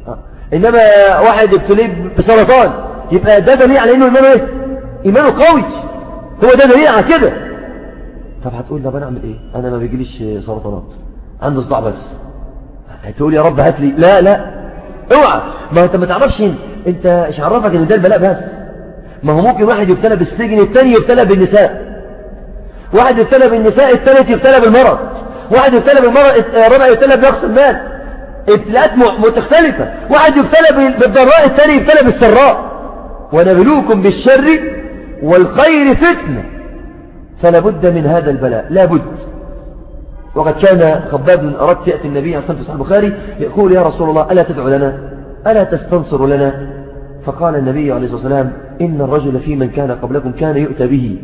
آه. إنما واحد ابتليه بسرطان يبقى ده دليل على إنه إيمانه إيه؟ إيمانه قوي. هو ده دليل على كده. طب هتقول طب أنا أعمل إيه؟ أنا ما بيجيليش سرطانات. عنده صداع بس. هتقول يا رب هات لي. لا لا. اوعى. ما انت ما تعرفش انت إيش عرفك إن ده البلاء بس. ما هو ممكن واحد يبتلى بالسجن الثاني يبتلى بالنساء. واحد يبتلى بالنساء الثالث يبتلى بالمرض. واحد يبتلى بالمرض الرابع يبتلى بنقص المال. ابتلاءات متختلفة. واحد يبتلى بالضراء الثاني يبتلى بالسراء. ونبلوكم بالشر والخير فتنة. فلا بد من هذا البلاء. لا بد. وقد كان خباب بن أردت يأتي النبي عليه الصلاة البخاري يقول يا رسول الله ألا تدعو لنا؟ ألا تستنصر لنا؟ فقال النبي عليه الصلاة والسلام إن الرجل في من كان قبلكم كان يؤتى به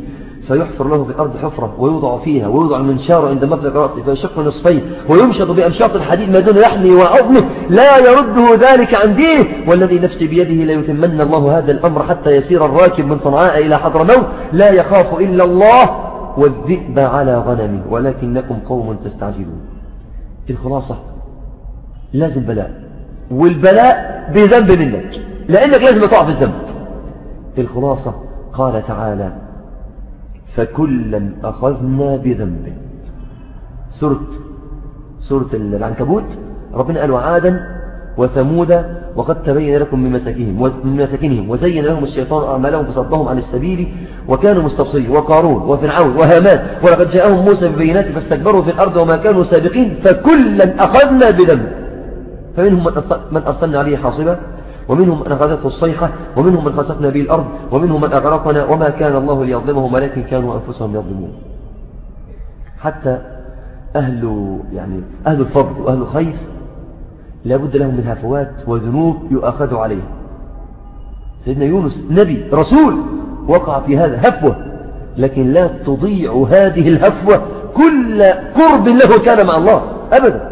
فيحفر له في الأرض حفرة ويوضع فيها ويوضع المنشار عند مفلق رأسه فيشق نصفين ويمشط بأمشاط الحديد ما دون لحمه وعظمه لا يرده ذلك عن دينه والذي نفسي بيده ليتمن الله هذا الأمر حتى يسير الراكب من صنعاء إلى حضر موت لا يخاف إلا الله. والذئب على غنمه ولكنكم قوم تستعجلون. الخلاصة لازم بلاء. والبلاء بذنب منك لأنك لازم تقع في الذنب. الخلاصة قال تعالى فكلا أخذنا بذنبه سورة سورة العنكبوت ربنا قال وعادا وثمود وقد تبين لكم من مساكنهم ومن مساكنهم وزين لهم الشيطان أعمالهم فصدهم عن السبيل وكانوا مستبصرين وقارون وفرعون وهامان ولقد جاءهم موسى ببينات فاستكبروا في الأرض وما كانوا سابقين فكلا أخذنا بذنب. فمنهم من أرسلنا عليه حاصبا ومنهم من أخذته الصيحة ومنهم من خسفنا به الأرض ومنهم من أغرقنا وما كان الله ليظلمهم ولكن كانوا أنفسهم يظلمون. حتى أهل يعني أهل الفضل وأهل الخير لابد لهم من هفوات وذنوب يؤخذ عليها سيدنا يونس نبي رسول وقع في هذا هفوة لكن لا تضيع هذه الهفوة. كل قرب له كان مع الله أبدا.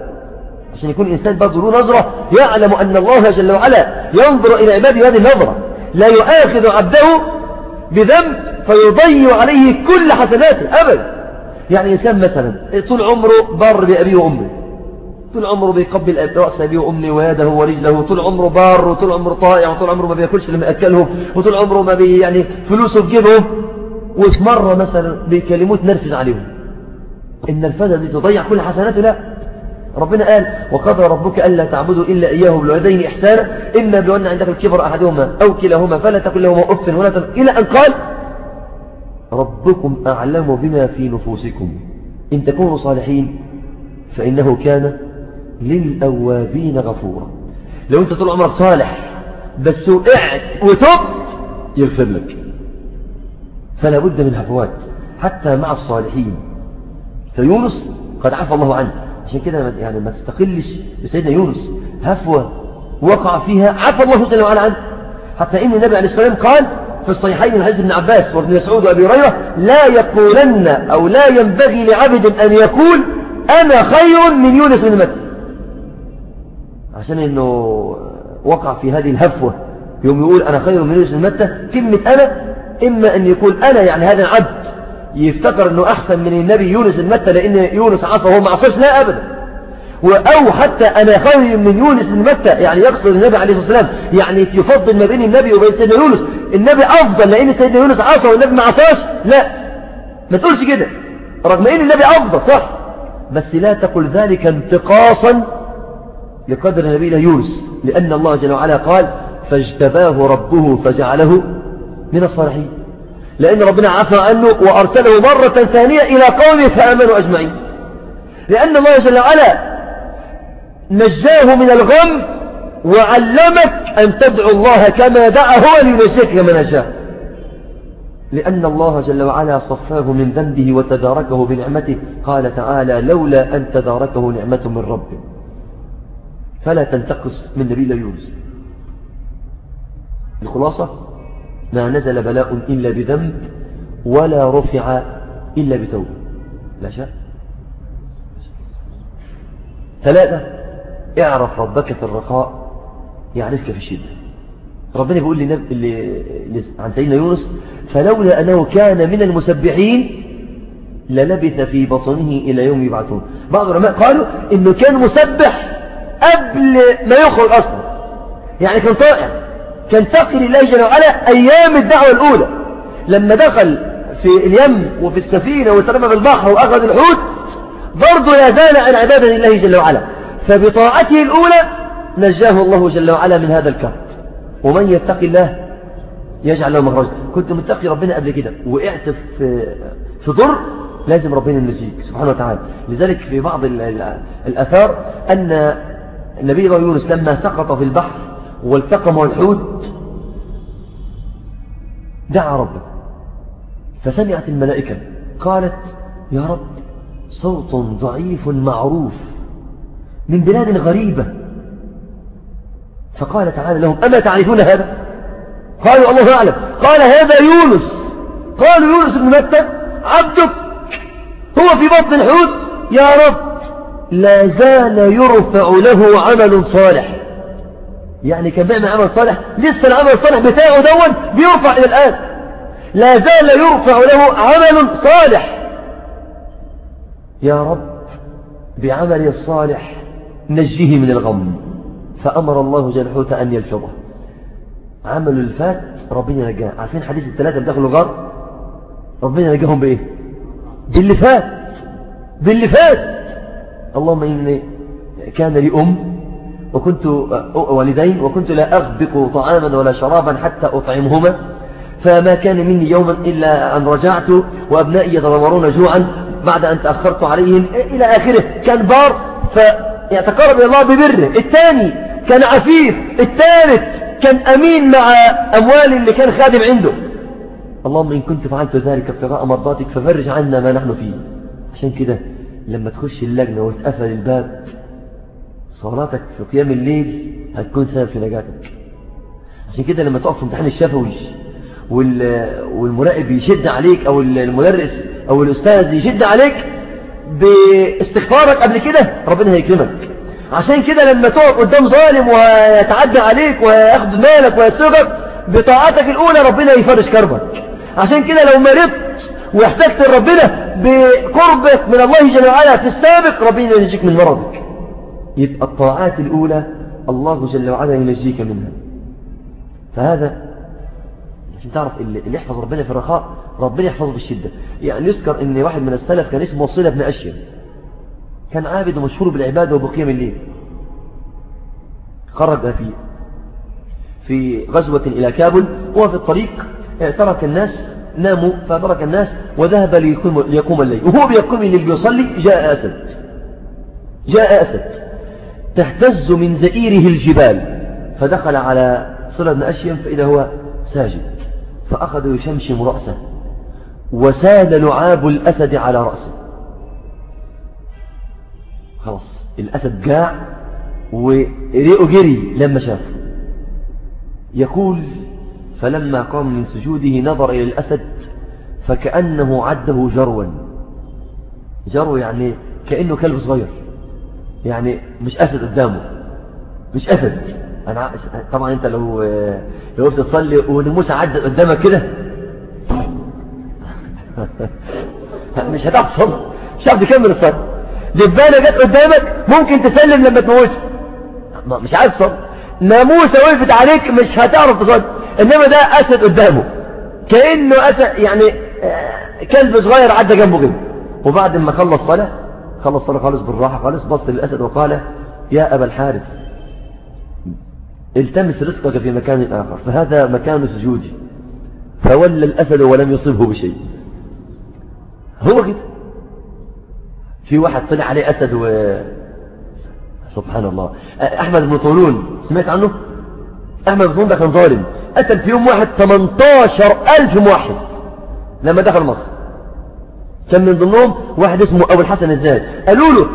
عشان يكون الإنسان برضه له نظرة يعلم أن الله جل وعلا ينظر إلى عباده هذه النظرة. لا يؤاخذ عبده بذنب فيضيع عليه كل حسناته أبدا. يعني إنسان مثلا طول عمره بار بأبيه وأمه. طول عمره بيقبل رأس أبيه وأمه ويده ورجله طول عمره بار وطول عمره طائع وطول عمره ما بياكلش لما يأكلهم وطول عمره ما بي يعني فلوسه في جيبهم وفي مرة مثلا بكلمات نرفز عليهم. إن الفدى دي تضيع كل حسناته؟ لا. ربنا قال وقضى ربك ألا تعبدوا إلا إياه بالوالدين إحسانا إما بأن عندك الكبر أحدهما أو كلاهما فلا تقل لهما أف ولا تقل إلى أن قال ربكم أعلم بما في نفوسكم. إن تكونوا صالحين فإنه كان للأوابين غفورا. لو أنت طول عمرك صالح بس وقعت وتبت يغفر لك. فلا بد من هفوات حتى مع الصالحين. فيونس قد عفى الله عنه. عشان كده يعني ما تستقلش بسيدنا يونس. هفوة وقع فيها عفى الله جل وعلا عنه. حتى إن النبي عليه السلام قال في الصحيحين من حديث ابن عباس وابن مسعود وأبي هريرة لا يقولن أو لا ينبغي لعبد أن يقول أنا خير من يونس بن متى عشان إنه وقع في هذه الهفوة. يوم يقول أنا خير من يونس بن متى؟ كلمة أنا إما أن يقول أنا يعني هذا العبد يفتكر إنه أحسن من النبي يونس متى لأن يونس عصى وهو ما عصاش لا أبدا. أو حتى أنا خير من يونس متى يعني يقصد النبي عليه الصلاة والسلام يعني يفضل ما بين النبي وبين سيدنا يونس. النبي أفضل لأن سيدنا يونس عصى والنبي ما عصاش؟ لا. ما تقولش كده. رغم أن النبي أفضل صح. بس لا تقل ذلك انتقاصا لقدر نبينا يونس لأن الله جل وعلا قال فاجتباه ربه فجعله من الصالحين. لأن ربنا عفى عنه وأرسله مرة ثانية إلى قومه فآمنوا أجمعين. لأن الله جل وعلا نجاه من الغم وعلمك أن تدعو الله كما دعا هو لينجيك كما نجاه. لأن الله جل وعلا صفاه من ذنبه وتداركه بنعمته. قال تعالى لولا أن تداركه نعمة من ربه فلا تنتقص من نبي يونس. الخلاصة ما نزل بلاء إلا بذنب ولا رفع إلا بتوبة. لا شاء ثلاثة اعرف ربك في الرخاء يعرفك في الشدة ربنا بيقول لي اللي عن سيدنا يونس فلولا أنه كان من المسبحين للبث في بطنه إلى يوم يبعثون. بعض العلماء قالوا إنه كان مسبح قبل ما يخرج أصلا. يعني كان طائع كان تقي لله جل وعلا أيام الدعوة الأولى. لما دخل في اليم وفي السفينة وترمى في البحر وأخذ الحوت برضه لا زال عن عبادة الله جل وعلا. فبطاعته الأولى نجاه الله جل وعلا من هذا الكرب. ومن يتق الله يجعل له مخرجا. كنت متقي ربنا قبل كده. وقعت في في ضر لازم ربنا ينجيك سبحانه وتعالى. لذلك في بعض الأثار أن النبي الله يونس لما سقط في البحر والتقمه الحوت دعا ربه فسمعت الملائكة قالت يا رب صوت ضعيف معروف من بلاد غريبة. فقال تعالى لهم أما تعرفون هذا؟ قالوا الله أعلم. قال هذا يونس. قالوا يونس بن متى؟ عبدك هو في بطن الحوت. يا رب لا زال يرفع له عمل صالح. يعني كان بيعمل عمل صالح لسه العمل الصالح بتاعه دون بيرفع إلى الآن. لا زال يرفع له عمل صالح. يا رب بعمل الصالح نجيه من الغم. فأمر الله جل أن يلفظه عملوا الفات ربنا نجاه عارفين حديث الثلاثة اللي دخلوا غار ربنا نجاهم بإيه؟ باللي فات. باللي فات. اللهم إني كان لي أم وكنت والدين وكنت لا أغبق طعاما ولا شرابا حتى أطعمهما فما كان مني يوما إلا أن رجعت وأبنائي يتضمرون جوعا بعد أن تأخرت عليهم إلى آخره. كان بار ف يتقرب إلى الله ببره. الثاني كان عفيف. الثالث كان أمين مع أموال اللي كان خادم عنده. اللهم إن كنت فعلت ذلك ابتغاء مرضاتك ففرج عنا ما نحن فيه. عشان كده لما تخش اللجنة وتقفل الباب صلاتك في قيام الليل هتكون سبب في نجاتك. عشان كده لما تقف في امتحان الشفوي والمراقب يشد عليك أو المدرس أو الأستاذ يشد عليك باستغفارك قبل كده ربنا هيكرمك. عشان كده لما تقف قدام ظالم ويتعدى عليك وياخد مالك ويسرقك بطاعتك الأولى ربنا يفرج كربك. عشان كده لو مرضت واحتجت ربنا بقربك من الله جل وعلا في السابق ربنا ينجيك من مرضك. يبقى الطاعات الأولى الله جل وعلا ينجيك منها. فهذا عشان تعرف اللي يحفظ ربنا في الرخاء ربنا يحفظه بالشدة. يعني يذكر إن واحد من السلف كان اسمه وصيلة بن أشيم كان عابد ومشهور بالعبادة وبقيم الليل. خرج في في غزوة إلى كابل وهو في الطريق ترك الناس ناموا فترك الناس وذهب ليقوم, الليل. وهو بيقوم الليل بيصلي جاء أسد. جاء أسد. تهتز من زئيره الجبال. فدخل على صلى بن أشيم فإذا هو ساجد. فأخذ يشمشم رأسه. وسال لعاب الأسد على رأسه. خلاص الأسد جاع وريقه جري لما شافه يقول فلما قام من سجوده نظر إلى الأسد فكأنه عده جروا. جرو يعني كأنه كلب صغير. يعني مش أسد قدامه. مش أسد. أنا طبعا أنت لو لو وقفت تصلي وناموسة عدت قدامك كده. مش هتعرف تصلي. مش هتعرف تكمل الصلاة. دبانة جت قدامك ممكن تسلم لما تموت مش عارف تصلي. ناموسة وقفت عليك مش هتعرف تصلي. إنما ده أسد قدامه. كأنه أسد يعني آه، كلب صغير عدى جنبه كده. وبعد ما خلص صلاة خلص صلاة خالص بالراحة خالص بص للأسد وقال يا أبا الحارث التمس رزقك في مكان آخر. فهذا مكان سجودي. فولى الأسد ولم يصبه بشيء. هو كده. في واحد طلع عليه أسد و سبحان الله. أحمد بن طولون سمعت عنه؟ أحمد بن طولون ده كان ظالم. قتل في يوم واحد 18 ألف موحد لما دخل مصر. كان من ضمنهم واحد اسمه أبو الحسن الزاهد. قالوا له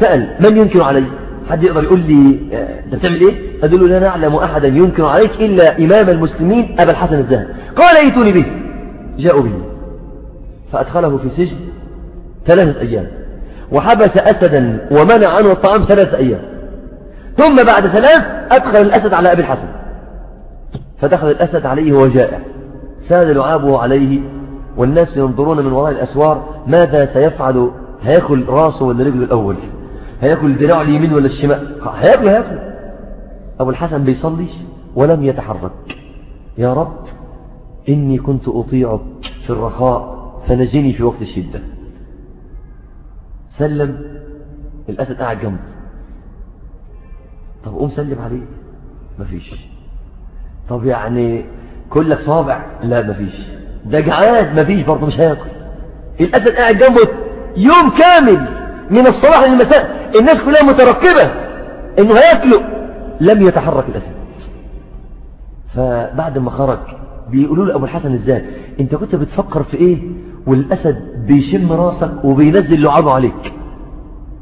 سأل من ينكر علي؟ حد يقدر يقول لي أنت بتعمل إيه؟ قالوا له لا نعلم أحدا ينكر عليك إلا إمام المسلمين أبا الحسن الزاهد. قال أيتوني به؟ جاءوا به. فأدخله في سجن ثلاثة أيام. وحبس اسدا ومنع عنه الطعام ثلاثة أيام. ثم بعد ثلاث أدخل الأسد على أبي الحسن. فدخل الأسد عليه وهو جائع. ساد لعابه عليه والناس ينظرون من وراء الأسوار ماذا سيفعل؟ هيأكل راسه ولا رجله الأول؟ هيأكل ذراعه اليمين ولا الشمال؟ هيأكل هيأكل. أبو الحسن بيصلي ولم يتحرك. يا رب إني كنت أطيعك في الرخاء فنجني في وقت الشدة. سلم الأسد قاعد جنبه. طب قوم سلم عليه. مفيش. طب يعني كلك صابع؟ لا مفيش. ده جعان مفيش برضه مش هياكل. الأسد قاعد جنبه يوم كامل من الصباح للمساء. الناس كلها مترقبة إنه هياكله. لم يتحرك الأسد فبعد ما خرج بيقولوا له أبو الحسن الزاد أنت كنت بتفكر في إيه؟ والأسد بيشم راسك وبينزل لعابه عليك.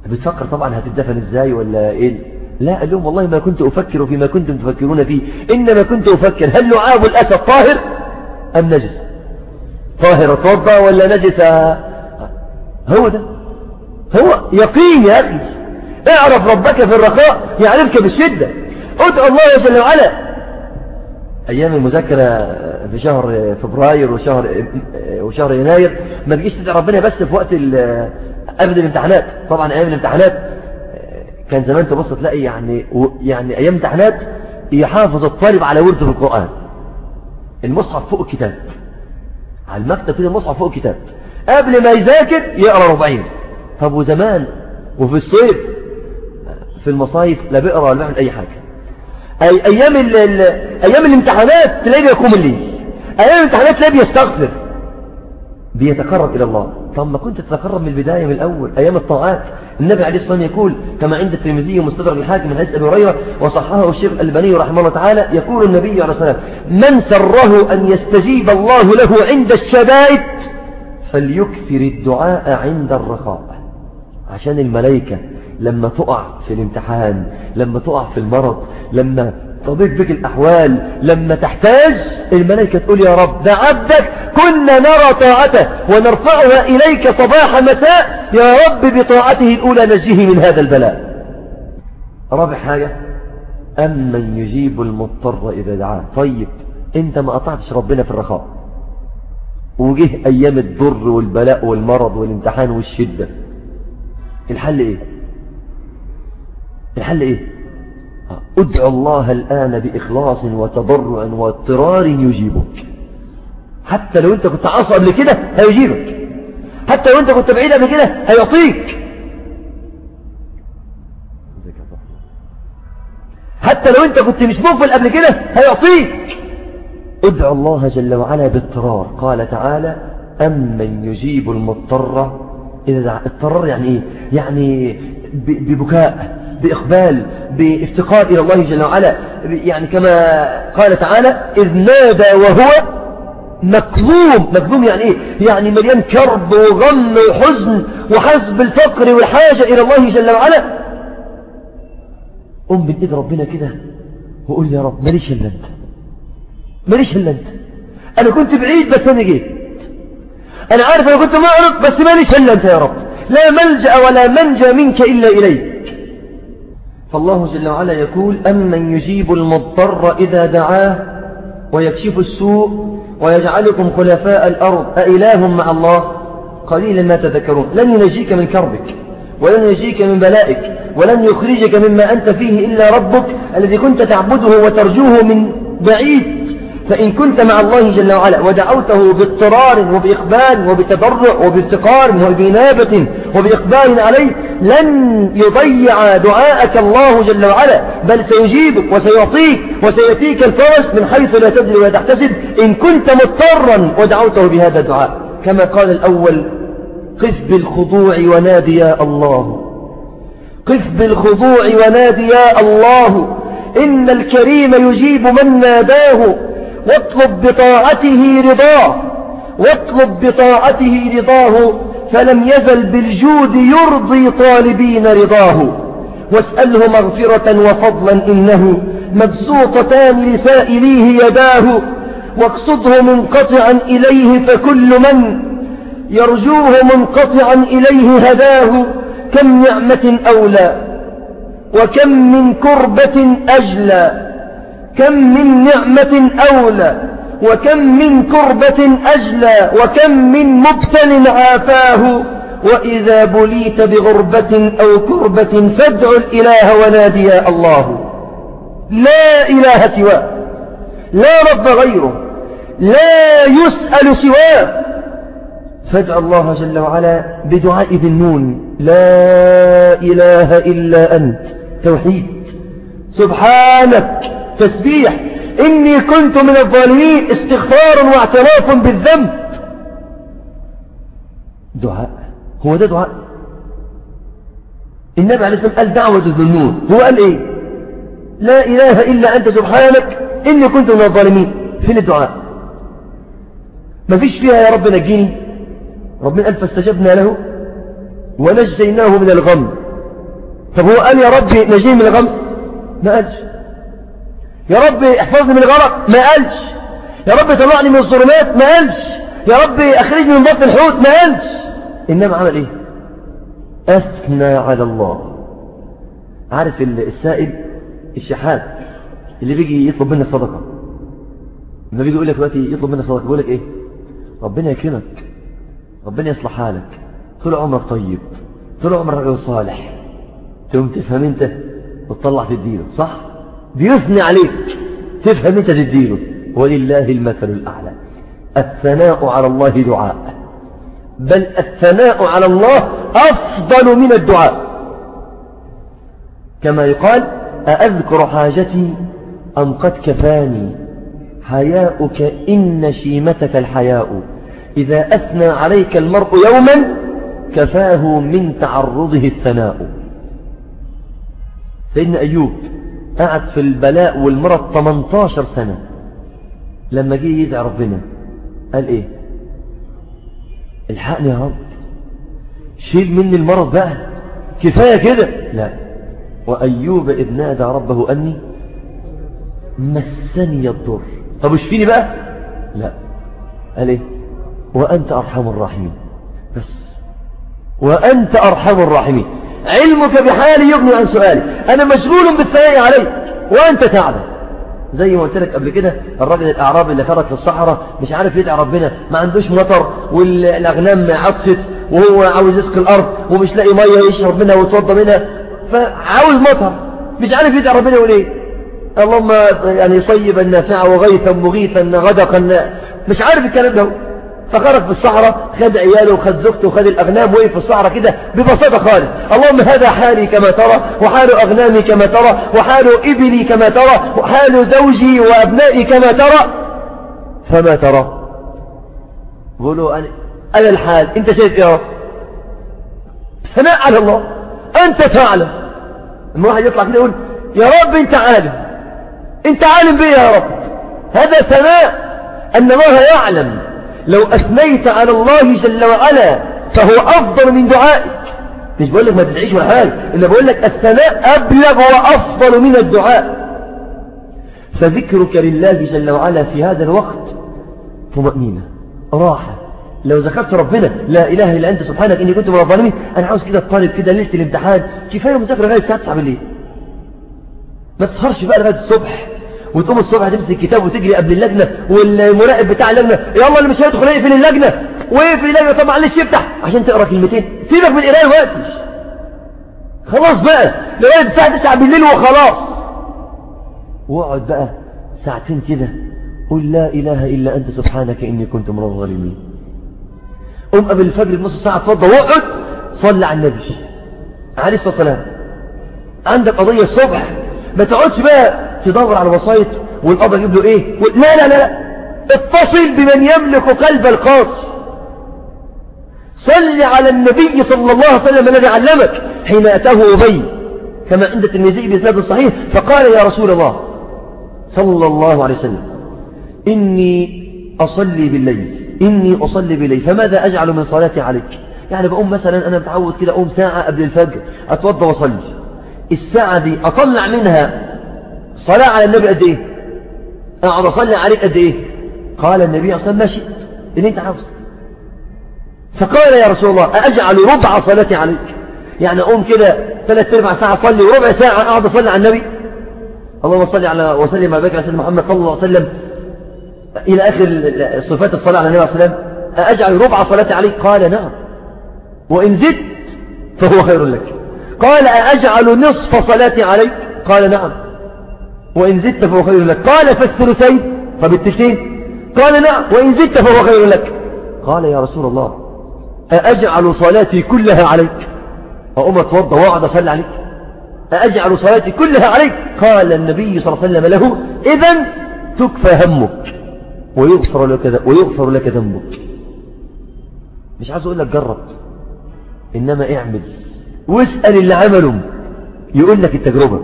بتفكر طبعا هتدفن إزاي ولا إيه؟ لا لهم والله ما كنت أفكر فيما كنتم تفكرون فيه. إنما كنت أفكر هل لعاب الأسد طاهر أم نجس؟ طاهر توضى ولا نجس؟ هو ده. هو يقين يا أخي. اعرف ربك في الرخاء يعرفك بالشدة. ادعو الله جل وعلا أيام المذاكرة في شهر فبراير وشهر وشهر يناير ما تجيش تدعي ربنا بس في وقت قبل الامتحانات. طبعا أيام الامتحانات كان زمان تبص تلاقي يعني يعني أيام امتحانات يحافظ الطالب على ورد في القرآن. المصحف فوق الكتاب. على المكتب كده المصحف فوق الكتاب. قبل ما يذاكر يقرأ ربعين. طب وزمان؟ وفي الصيف؟ في المصايف؟ لا بيقرأ ولا بيعمل أي حاجة. أي أيام ال ال أيام الامتحانات تلاقيه بيقوم الليل. أيام الامتحانات تلاقيه بيستغفر. بيتقرب إلى الله. طب ما كنت تتقرب من البداية من الأول أيام الطاعات. النبي عليه الصلاة والسلام يقول كما عند الترمذي ومستدرك الحاكم من حديث أبي هريرة وصححه الشيخ الألباني رحمه الله تعالى يقول النبي عليه الصلاة والسلام من سره أن يستجيب الله له عند الشدائد فليكثر الدعاء عند الرخاء. عشان الملائكة لما تقع في الامتحان لما تقع في المرض لما تضيق بك الأحوال. لما تحتاج الملائكة تقول يا رب ده عبدك كنا نرى طاعته ونرفعها إليك صباح مساء. يا رب بطاعته الأولى نجيه من هذا البلاء. رابع حاجة أمن يجيب المضطر إذا دعاه. طيب أنت ما قطعتش ربنا في الرخاء. وجه أيام الضر والبلاء والمرض والامتحان والشدة. الحل إيه؟ الحل إيه؟ ادعو الله الآن بإخلاص وتضرع واضطرار يجيبك. حتى لو انت كنت عاصى قبل كده هيجيبك. حتى لو انت كنت بعيد قبل كده هيعطيك. حتى لو انت كنت مش مقبل قبل كده هيعطيك. ادعو الله جل وعلا باضطرار. قال تعالى أمن يجيب المضطر؟ إذا دعا اضطرار يعني إيه؟ يعني ببكاء. بإقبال بافتقار إلى الله جل وعلا. يعني كما قال تعالى إذ نادى وهو مكذوم مكذوم يعني إيه؟ يعني مليان كرب وغم وحزن وحزب بالفقر والحاجة إلى الله جل وعلا. قم من ربنا كده وقول يا رب ماليش إلا أنت. ماليش إلا أنت. أنا كنت بعيد بس أنا جيت. أنا عارف أنا كنت معرض بس ماليش إلا أنت يا رب. لا ملجأ ولا منجى منك إلا إليك. فالله جل وعلا يقول أمن يجيب المضطر إذا دعاه ويكشف السوء ويجعلكم خلفاء الأرض أإله مع الله؟ قليلا ما تذكرون. لن ينجيك من كربك ولن ينجيك من بلائك ولن يخرجك مما أنت فيه إلا ربك الذي كنت تعبده وترجوه من بعيد. فإن كنت مع الله جل وعلا ودعوته باضطرار وبإقبال وبتضرع وبافتقار وبنابة وبإقبال عليه لن يضيع دعاءك الله جل وعلا بل سيجيبك وسيعطيك وسيأتيك الفرج من حيث لا تدري ولا تحتسب إن كنت مضطرا ودعوته بهذا الدعاء. كما قال الأول قف بالخضوع ونادي يا الله. قف بالخضوع ونادي يا الله. إن الكريم يجيب من ناداه. واطلب بطاعته رضاه واطلب بطاعته رضاه فلم يزل بالجود يرضي طالبين رضاه. واسأله مغفرة وفضلا إنه مبسوطتان لسائليه يداه واقصده منقطعا إليه فكل من يرجوه منقطعا إليه هداه كم نعمة أولى وكم من كربة أجلى. كم من نعمة أولى وكم من كربة أجلى وكم من مبتل عافاه. وإذا بليت بغربة أو كربة فادع الإله ونادي يا الله. لا إله سواه لا رب غيره لا يسأل سواه. فادع الله جل وعلا بدعاء ذي النون. لا إله إلا أنت. توحيد. سبحانك. تسبيح. إني كنت من الظالمين استغفار واعتراف بالذنب. دعاء. هو ده دعاء. النبي عليه الصلاة قال دعوة الذنون هو قال إيه؟ لا إله إلا أنت سبحانك إني كنت من الظالمين. فين الدعاء. ما فيش فيها يا رب نجيني. ربنا قال فاستجبنا له ونجيناه من الغم. طب هو قال يا رب نجيني من الغم؟ ما قالش. يا رب احفظني من الغرق ما قالش. يا رب طلعني من الظلمات ما قالش. يا رب أخرجني من بطن الحوت ما قالش. إنما عمل إيه؟ أثنى على الله. عارف السائل الشحات اللي بيجي يطلب منك صدقة. لما بيجي يقول لك دلوقتي يطلب منك صدقة بيقول لك إيه؟ ربنا يكرمك. ربنا يصلح حالك. طول عمرك طيب. طول عمرك صالح. تقوم تفهم أنت وتطلع في الدين صح؟ بيثني عليك. تفهم انت تديله ولله المثل الأعلى. الثناء على الله دعاء. بل الثناء على الله أفضل من الدعاء. كما يقال أأذكر حاجتي أم قد كفاني؟ حياؤك إن شيمتك الحياء. إذا أثنى عليك المرء يوما كفاه من تعرضه الثناء. سيدنا أيوب قعد في البلاء والمرض 18 سنة. لما جه يدعي ربنا قال إيه؟ الحقني يا رب. شيل مني المرض بقى. كفاية كده. لا. وأيوب إذ نادى ربه أني مسني الضر. طب اشفيني بقى. لا. قال إيه؟ وأنت أرحم الراحمين. بس. وأنت أرحم الراحمين. علمك بحالي يغني عن سؤالي. أنا مشغول بالثناء عليك وأنت تعلم زي ما قلت لك قبل كده الراجل الأعرابي اللي خرج في الصحراء مش عارف يدعي ربنا ما عندوش مطر والأغنام عطست وهو عاوز يسقي الأرض ومش لاقي مية يشرب منها ويتوضى منها. فعاوز مطر مش عارف يدعي ربنا يقول إيه. اللهم يعني صيبا نافعا وغيثا مغيثا غدقا مش عارف الكلام ده. فخرج في الصحراء خد عياله وخد زوجته وخد الأغنام وقف في الصحراء كده ببساطة خالص. اللهم هذا حالي كما ترى وحال أغنامي كما ترى وحال إبلي كما ترى وحال زوجي وأبنائي كما ترى. فما ترى؟ قولوا أنا, أنا الحال. أنت شايف يا رب؟ ثناء على الله. أنت تعلم. لما واحد يطلع كده يقول يا رب أنت عالم. أنت عالم بيه يا رب. هذا ثناء. أن الله يعلم. لو أثنيت على الله جل وعلا فهو أفضل من دعائك. مش بقول لك ما تدعيش ولا حاجة إلا بقول لك الثناء أبلغ وأفضل من الدعاء. فذكرك لله جل وعلا في هذا الوقت طمأنينة راحة. لو ذكرت ربنا لا إله إلا أنت سبحانك إني كنت من الظالمين. أنا عاوز كده الطالب كده ليلة الامتحان كفاية مذاكرة لغاية الساعة 9 بالليل. ما تسهرش بقى لغاية الصبح. وتقوم الصبح تمسك كتاب وتجري قبل اللجنة والمراقب بتاع اللجنة. يلا اللي مش هيدخل يقفل اللجنة. ويقفل اللجنة طب معلش يفتح. عشان تقرأ كلمتين. سيبك من القراية وقتش خلاص بقى. لغايه الساعة 9 بالليل وخلاص. واقعد بقى ساعتين كده. قل لا إله إلا أنت سبحانك إني كنت من الظالمين. قم قبل الفجر بنص ساعة اتفضل واقعد. صلي على النبي. عليه الصلاة والسلام. عندك قضية الصبح. ما تقعدش بقى تدور على الوسائط والقضاء يجيب له إيه؟ لا لا لا اتصل بمن يملك قلب القاضي. صل على النبي صلى الله عليه وسلم الذي علمك حين أتاه أبي كما عند الترمذي بإسناد الصحيح فقال يا رسول الله صلى الله عليه وسلم إني أصلي بالليل إني أصلي بالليل فماذا أجعل من صلاتي عليك؟ يعني بقوم مثلا أنا متعود كده أقوم ساعة قبل الفجر أتوضى وأصلي. الساعة دي أطلع منها صلاة على النبي قد إيه؟ أقعد أصلي عليك قد إيه؟ قال النبي صلى الله عليه وسلم ما شئت اللي أنت عاوز. فقال يا رسول الله أجعل ربع صلاتي عليك؟ يعني أقوم كده ثلاث أربع ساعة أصلي وربع ساعة أقعد أصلي على النبي؟ اللهم صل على وسلم على بكر سيدنا محمد صلى الله عليه وسلم. إلى آخر صفات الصلاة على النبي صلى الله عليه وسلم. أجعل ربع صلاتي عليك؟ قال نعم. وإن زدت فهو خير لك. قال أجعل نصف صلاتي عليك؟ قال نعم. وإن زدت فهو خير لك. قال فالثلثين فبالتلتين قال نعم وإن زدت فهو خير لك. قال يا رسول الله أأجعل صلاتي كلها عليك؟ أقوم أتوضى وأقعد أصلي عليك؟ أأجعل صلاتي كلها عليك؟ قال النبي صلى الله عليه وسلم له إذا تكفى همك ويغفر لك ويغفر لك ذنبك. مش عايز أقول لك جرب إنما اعمل. واسأل اللي عمله يقول لك التجربة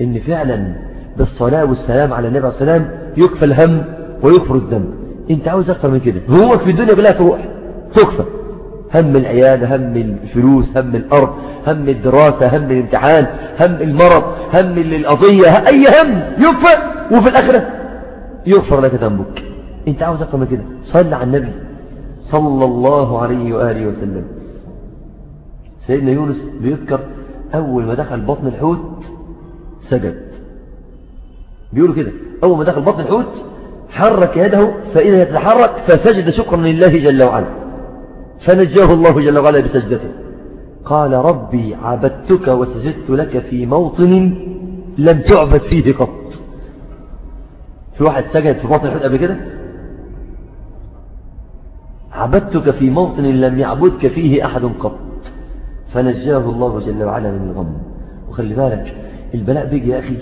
إن فعلا بالصلاة والسلام على النبي عليه السلام يكفى الهم ويغفر الذنب أنت عاوز أكتر من كده؟ هو في الدنيا كلها تروح تكفى. هم العيادة هم الفلوس هم الأرض هم الدراسة هم الامتحان هم المرض هم القضية أي هم يكفى. وفي الآخرة يغفر لك ذنبك. أنت عاوز أكتر من كده؟ صل على النبي صلى الله عليه وآله وسلم. سيدنا يونس بيذكر أول ما دخل بطن الحوت سجد. بيقولوا كده. أول ما دخل بطن الحوت حرك يده فإذا يتحرك فسجد شكرا لله جل وعلا. فنجاه الله جل وعلا بسجدته. قال ربي عبدتك وسجدت لك في موطن لم تعبد فيه قط. في واحد سجد في بطن الحوت قبل كده؟ عبدتك في موطن لم يعبدك فيه أحد قط. فنجاه الله جل وعلا من الغم. وخلي بالك البلاء بيجي يا أخي.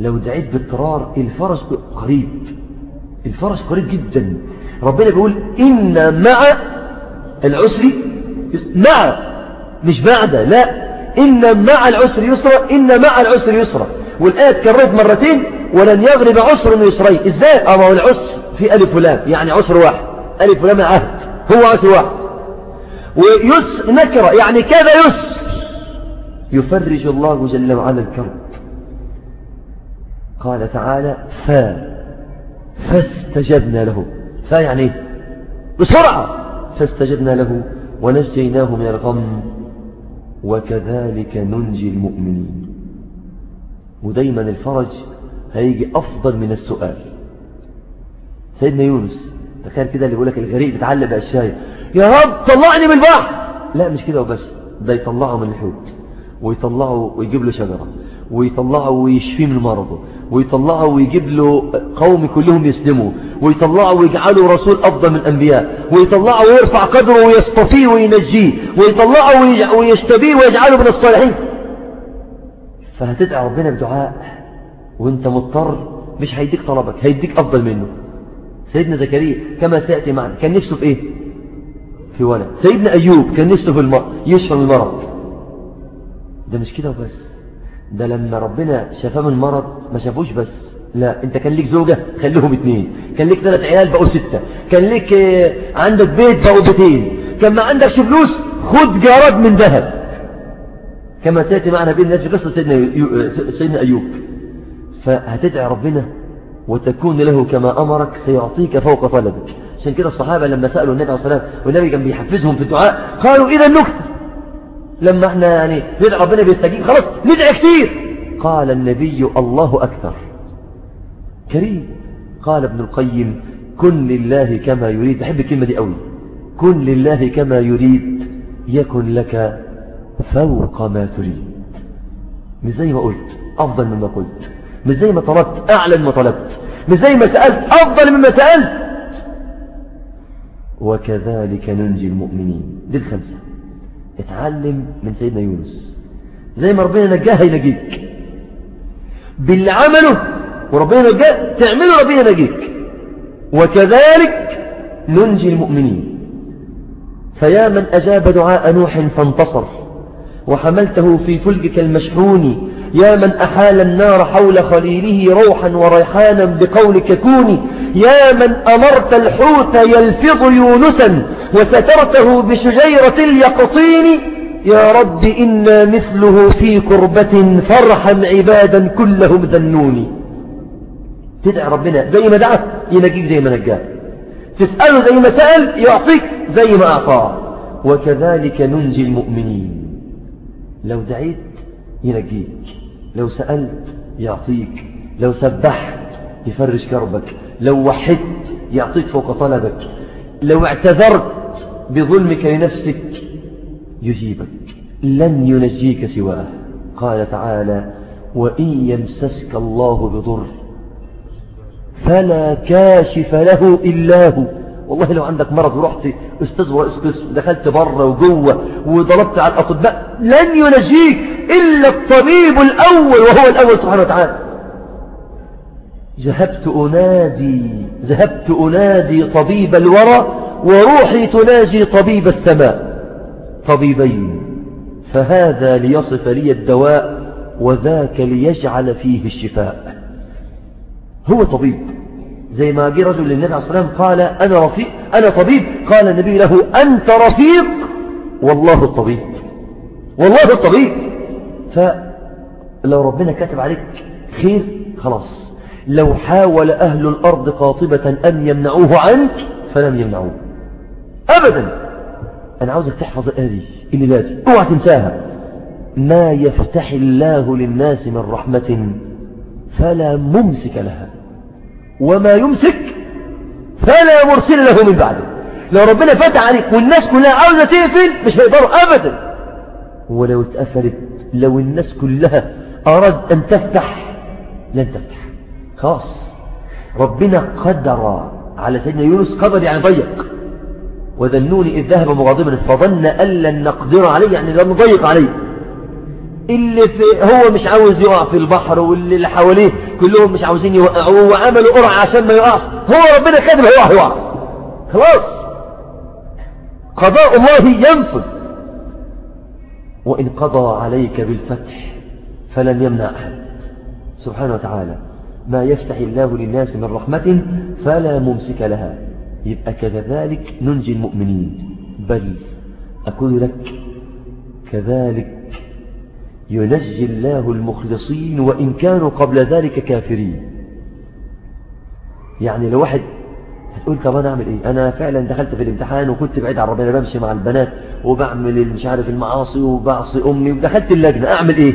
لو دعيت باضطرار الفرج قريب الفرج قريب جدا. ربنا بيقول إن مع العسر مع مش بعد لا. إن مع العسر يسرا إن مع العسر يسرا. والآية اتكررت مرتين ولن يغرب عسر يسرين إزاي؟ أما العسر في ألف ولام يعني عسر واحد. ألف ولام عهد. هو عسر واحد. ويس نكرة يعني كذا يسر يفرج الله جل وعلا الكرب. قال تعالى فا فاستجبنا له. فا يعني بسرعة فاستجبنا له ونجيناه من الغم وكذلك ننجي المؤمنين. ودايما الفرج هيجي أفضل من السؤال. سيدنا يونس تخيل كده اللي بيقول لك الغريق بتعلق بأشياء يا رب طلعني من البحر! لا مش كده وبس ده يطلعه من الحوت ويطلعه ويجيب له شجرة ويطلعه ويشفيه من مرضه ويطلعه ويجيب له قوم كلهم يسلموا ويطلعه ويجعله رسول أفضل من الأنبياء ويطلعه ويرفع قدره ويصطفيه وينجيه ويطلعه ويشتبيه ويجعله من الصالحين. فهتدعي ربنا بدعاء وانت مضطر مش هيديك طلبك هيديك أفضل منه. سيدنا زكريا كما سيأتي معنا كان نفسه في إيه؟ في ولد. سيدنا أيوب كان نفسه في المرض يشفى من المرض. ده مش كده وبس. ده لما ربنا شفاه من المرض ما شافوش بس. لا انت كان ليك زوجة خليهم اتنين. كان ليك ثلاث عيال بقوا ستة. كان ليك عندك بيت بقوا بيتين. كان ما عندكش فلوس خد جراد من ذهب. كما سيأتي معنا بين الناس في قصة سيدنا, سيدنا أيوب. فهتدعي ربنا وتكون له كما أمرك سيعطيك فوق طلبك. عشان كده الصحابة لما سألوا النبي عليه الصلاة والنبي كان بيحفزهم في الدعاء قالوا إذا نكتب لما إحنا يعني ندعي ربنا بيستجيب خلاص ندعي كتير. قال النبي الله أكثر. كريم. قال ابن القيم كن لله كما يريد. بحب الكلمة دي قوي. كن لله كما يريد يكن لك فوق ما تريد. مش زي ما قلت أفضل مما قلت. مش زي ما طلبت أعلى مما طلبت. مش زي ما سألت أفضل مما سألت. وكذلك ننجي المؤمنين. دي الخمسة. اتعلم من سيدنا يونس. زي ما ربنا نجاه هينجيك باللي عمله وربنا نجاه تعمله ربنا نجيك وكذلك ننجي المؤمنين. فيا من أجاب دعاء نوح فانتصر. وحملته في فلكك المشحون يا من أحال النار حول خليله روحا وريحانا بقولك كوني. يا من أمرت الحوت يلفظ يونسا وسترته بشجيرة اليقطين. يا رب إنا مثله في كربة فرحا عبادا كلهم ذنوني. تدعي ربنا زي ما دعا ينجيك زي ما نجاه تسأله زي ما سأل يعطيك زي ما أعطاه. وكذلك ننجي المؤمنين. لو دعيت ينجيك لو سألت يعطيك لو سبحت يفرج كربك لو وحدت يعطيك فوق طلبك لو اعتذرت بظلمك لنفسك يجيبك لن ينجيك سواه. قال تعالى وإن يمسسك الله بضر فلا كاشف له إلا هو. والله لو عندك مرض ورحت أستاذ ورئيس قسم دخلت بره وجوه وضربت على الأطباء لن ينجيك إلا الطبيب الأول وهو الأول سبحانه وتعالى. ذهبت أنادي ذهبت أنادي طبيب الورى وروحي تناجي طبيب السماء. طبيبين فهذا ليصف لي الدواء وذاك ليجعل فيه الشفاء. هو طبيب. زي ما جه رجل للنبي عليه الصلاة والسلام قال أنا رفيق أنا طبيب. قال النبي له أنت رفيق؟ والله الطبيب والله الطبيب فلو ربنا كاتب عليك خير خلاص. لو حاول أهل الأرض قاطبة أن يمنعوه عنك فلم يمنعوه أبدا. أنا عاوزك تحفظ الآية اللي لازم اوعى تنساها. ما يفتح الله للناس من رحمة فلا ممسك لها. وما يمسك فلا مرسل له من بعده. لو ربنا فتح عليك والناس كلها عاوزة تقفل مش هيقدروا أبدا. ولو اتقفلت لو الناس كلها أراد أن تفتح لن تفتح. خلاص. ربنا قدر على سيدنا يونس قدر يعني ضيق. وذنوني إذ ذهب مغاضبا فظن أن لن نقدر عليه يعني لن نضيق عليه. اللي في هو مش عاوز يقع في البحر واللي اللي حواليه كلهم مش عاوزين يوقعوه وعملوا قرعة عشان ما يقعش. هو ربنا كاتب هيقع هيقع خلاص. قضاء الله ينفذ. وإن قضى عليك بالفتح فلن يمنع أحد. سبحانه وتعالى. ما يفتح الله للناس من رحمة فلا ممسك لها. يبقى كذلك ننجي المؤمنين. بل أقول لك كذلك ينجي الله المخلصين وإن كانوا قبل ذلك كافرين. يعني لو واحد هتقول طب أنا أعمل إيه؟ أنا فعلا دخلت في الامتحان وكنت بعيد عن ربنا بمشي مع البنات وبعمل مش عارف المعاصي وبعصي أمي ودخلت اللجنة أعمل إيه؟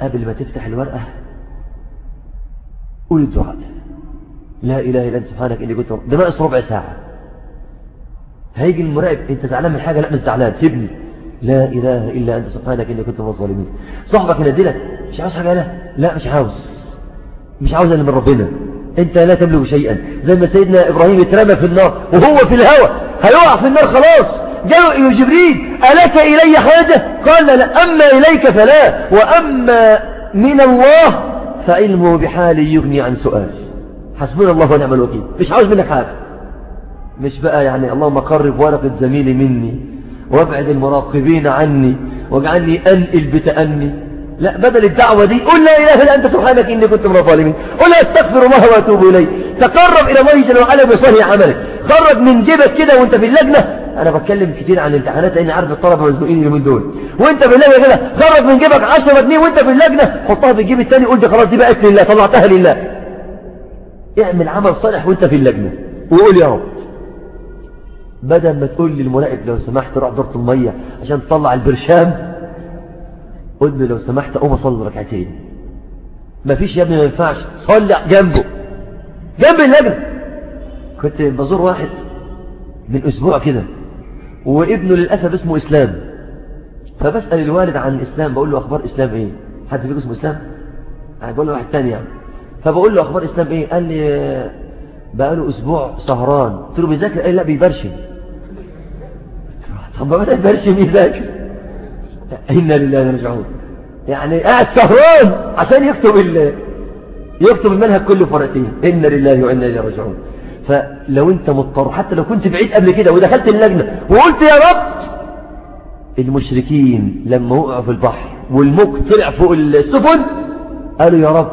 قبل ما تفتح الورقة قول الدعاء. لا إله إلا أنت سبحانك إني كنت ده ناقص ربع ساعة. هيجي المراقب أنت زعلان من حاجة؟ لا مش زعلان سيبني. لا إله إلا أنت سبحانك إني كنت من الظالمين. صاحبك ينادلك مش عاوز حاجة؟ لا. لا مش عاوز. مش عاوز إلا من ربنا. أنت لا تملك شيئا. زي ما سيدنا إبراهيم اترمى في النار وهو في الهوى هيقع في النار خلاص. جاء جبريل ألك إلي حاجة؟ قال لا أما إليك فلا. وأما من الله فعلمه بحالي يغني عن سؤال. حسبنا الله ونعم الوكيل. مش عاوز منك حاجة. مش بقى يعني اللهم قرب ورقة زميلي مني. وابعد المراقبين عني واجعلني أنقل بتأني. لا بدل الدعوة دي قل لا إله إلا أنت سبحانك إني كنت من الظالمين. قل أستغفر الله وأتوب إليه. تقرب إلى الله جل وعلا بصحيح عملك خرج من جيبك كده وأنت في اللجنة. أنا بتكلم كتير عن الامتحانات لأني عارف الطلبة مزنوقين اليومين دول. وأنت في اللجنة كده خرج من جيبك 10 جنيه وأنت في اللجنة. حطها في الجيب الثاني قول دي خلاص دي بقت لله طلعتها لله. اعمل عمل صالح وأنت في اللجنة. وقول يا رب. بدل ما تقول للمراقب لو سمحت روح دورة المية عشان تطلع البرشام قل له لو سمحت قوم أصلي ركعتين. مفيش يا ابني ما ينفعش. صلي جنبه. جنب اللجنة كنت بزور واحد من أسبوع كده وابنه للأسف اسمه إسلام. فبسأل الوالد عن الإسلام بقول له أخبار إسلام إيه؟ حد فيكم اسمه إسلام؟ بقول له واحد تاني يعني. فبقول له أخبار إسلام إيه؟ قال لي بقى له أسبوع سهران. قلت له بيذاكر؟ قال لا بيبرشم. طب ما بدأ يبرشم يذاكر. إنا لله نرجعون يعني قاعد سهران عشان يكتب. يكتب المنهج كله فرقتين إنا لله وإنا إليه راجعون. فلو أنت مضطر حتى لو كنت بعيد قبل كده ودخلت اللجنة وقلت يا رب المشركين لما وقعوا في البحر والموج طلع فوق السفن قالوا يا رب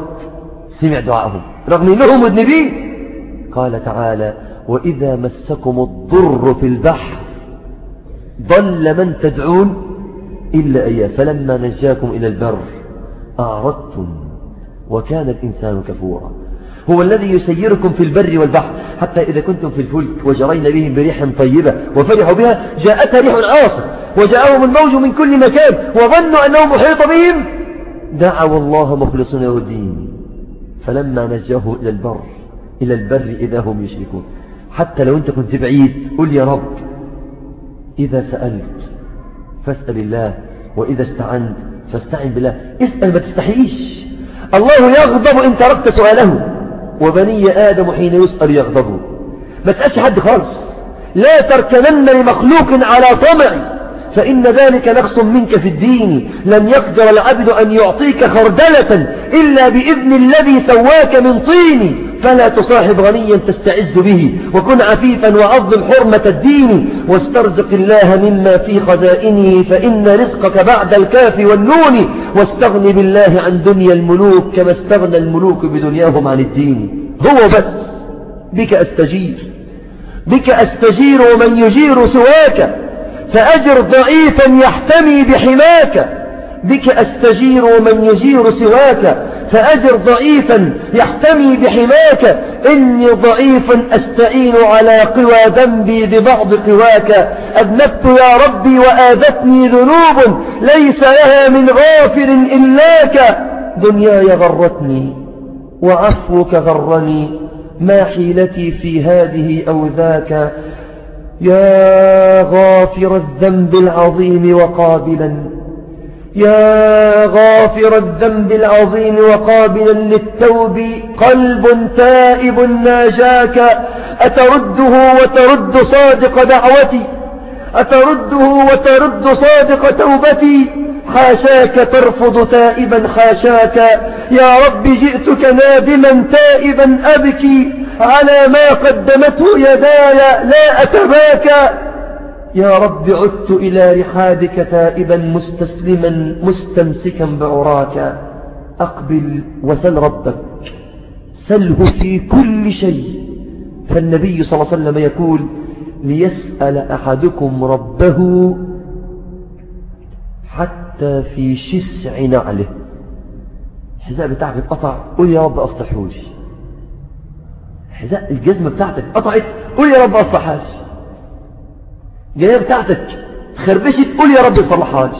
سمع دعائهم. رغم إنهم مذنبين. قال تعالى وإذا مسكم الضر في البحر ضل من تدعون إلا إياه. فلما نجاكم إلى البر أعرضتم وكان الإنسان كفورا. هو الذي يسيركم في البر والبحر حتى إذا كنتم في الفلك وجرين بهم بريح طيبة وفرحوا بها جاءتها ريح عاصف وجاءهم الموج من كل مكان وظنوا أنه محيط بهم. دعوا الله مخلصين له الدين. فلما نجاه إلى البر إلى البر إذا هم يشركون. حتى لو أنت كنت بعيد قل يا رب إذا سألت فاسأل الله وإذا استعنت فاستعن بالله. اسأل ما تستحيش. الله يغضب إن تركت سؤاله. وبني آدم حين يسأل يغضب. ما تسألش حد خالص. لا تركنن لمخلوق على طمع. فإن ذلك نقص منك في الدين. لن يقدر العبد أن يعطيك خردلة إلا بإذن الذي سواك من طين. فلا تصاحب غنيا تستعز به وكن عفيفا وعظم حرمة الدين. واسترزق الله مما في خزائنه فإن رزقك بعد الكاف والنون. واستغن بالله عن دنيا الملوك كما استغنى الملوك بدنياهم عن الدين. هو بس. بك أستجير. بك أستجير ومن يجير سواك فأجر ضعيفا يحتمي بحماك. بك أستجير ومن يجير سواك فأجر ضعيفا يحتمي بحماك. إني ضعيف أستعين على قوى ذنبي ببعض قواك. أذنبت يا ربي وآذتني ذنوب. ليس لها من غافر إلاك. دنياي غرتني وعفوك غرني. ما حيلتي في هذه أو ذاك. يا غافر الذنب العظيم وقابلا. يا غافر الذنب العظيم وقابلا للتوب قلب تائب ناجاك. أترده وترد صادق دعوتي؟ أترده وترد صادق توبتي؟ حاشاك ترفض تائبا حاشاك يا رب جئتك نادما تائبا أبكي. على ما قدمته يداي لا أتباكى. يا رب عدت إلى رحادك تائبا مستسلما مستمسكا بعراك. أقبل وسل ربك. سله في كل شيء. فالنبي صلى الله عليه وسلم يقول ليسأل أحدكم ربه حتى حتى في شسع نعله. الحذاء بتاعك اتقطع. قول يا رب أصلحوش حذاء الجزمة بتاعتك قطعت قول يا رب أصلحهاش. الجنيه بتاعتك خربشت قول يا رب صلحهاش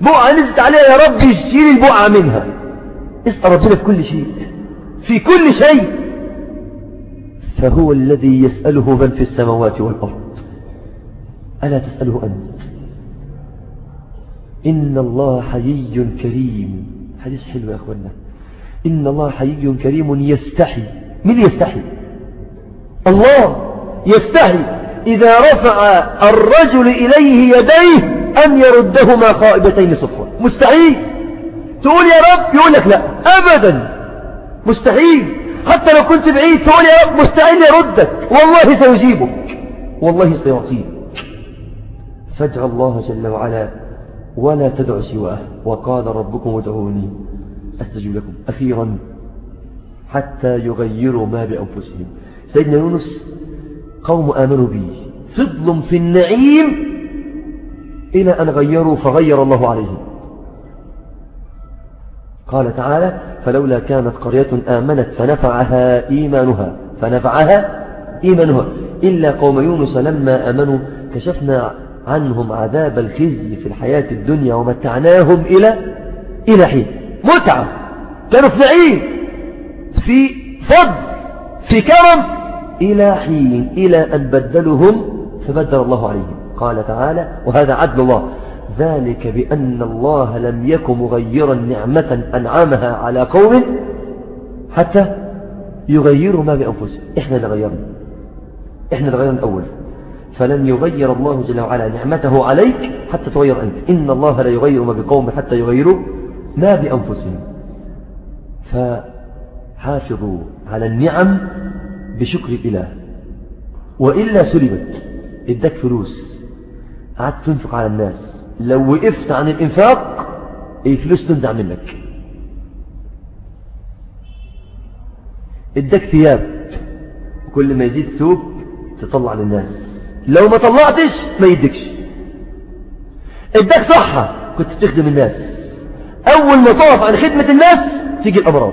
بقعة نزلت عليها يا رب شيل البقعة منها. اسأل ربنا في كل شيء. في كل شيء. فهو الذي يسأله من في السماوات والأرض. ألا تسأله أنت؟ إن الله حيي كريم. حديث حلو يا أخوانا. إن الله حيي كريم يستحي. من يستحي؟ الله يستحي. إذا رفع الرجل إليه يديه أن يردهما خائبتين صفرا مستحيل. تقول يا رب يقول لك لا. أبدا. مستحيل. حتى لو كنت بعيد تقول يا رب مستحيل يردك. والله سيجيبك. والله سيعطيك. فادع الله جل وعلا ولا تدع سواه. وقال ربكم ادعوني أستجب لكم. أخيرا حتى يغيروا ما بأنفسهم. سيدنا يونس قوم آمنوا به فضل في النعيم إلى أن غيروا فغير الله عليهم. قال تعالى فلولا كانت قرية آمنت فنفعها إيمانها. فنفعها إيمانها. إلا قوم يونس لما آمنوا كشفنا عنهم عذاب الخزي في الحياة الدنيا ومتعناهم إلى إلى حين. متعة. كانوا في نعيم. في فضل. في كرم. إلى حين إلى أن بدلهم فبدل الله عليهم. قال تعالى وهذا عدل الله. ذلك بأن الله لم يكن مغيرا نعمة أنعمها على قوم حتى يغيروا ما بأنفسهم. إحنا اللي غيرنا. إحنا اللي غيرنا الأول. فلن يغير الله جل وعلا نعمته عليك حتى تغير أنت. إن الله لا يغير ما بقوم حتى يغيروا ما بأنفسهم. فحافظوا على النعم بشكر الإله. وإلا سلبت. ادك فلوس. قعدت تنفق على الناس. لو وقفت عن الإنفاق الفلوس تنزع منك. ادك ثياب. كل ما يزيد ثوب تطلع للناس. لو ما طلعتش ما يدكش. اداك صحة. كنت تخدم الناس. أول ما تقف عن خدمة الناس تيجي الأمراض.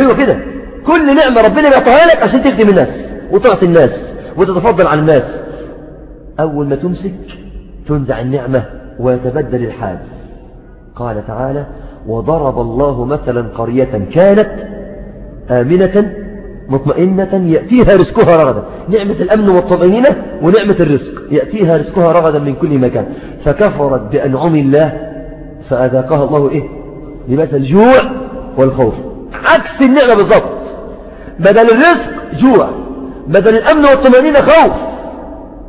هو كده. كل نعمة ربنا بيعطيها لك عشان تخدم الناس وتعطي الناس وتتفضل عن الناس. أول ما تمسك تنزع النعمة ويتبدل الحال. قال تعالى وضرب الله مثلا قرية كانت آمنة مطمئنة يأتيها رزقها رغدا. نعمة الأمن والطمأنينة ونعمة الرزق. يأتيها رزقها رغدا من كل مكان. فكفرت بأنعم الله فأذاقها الله إيه؟ لباس الجوع والخوف. عكس النعمة بالضبط. بدل الرزق جوع بدل الأمن والطمأنينة خوف.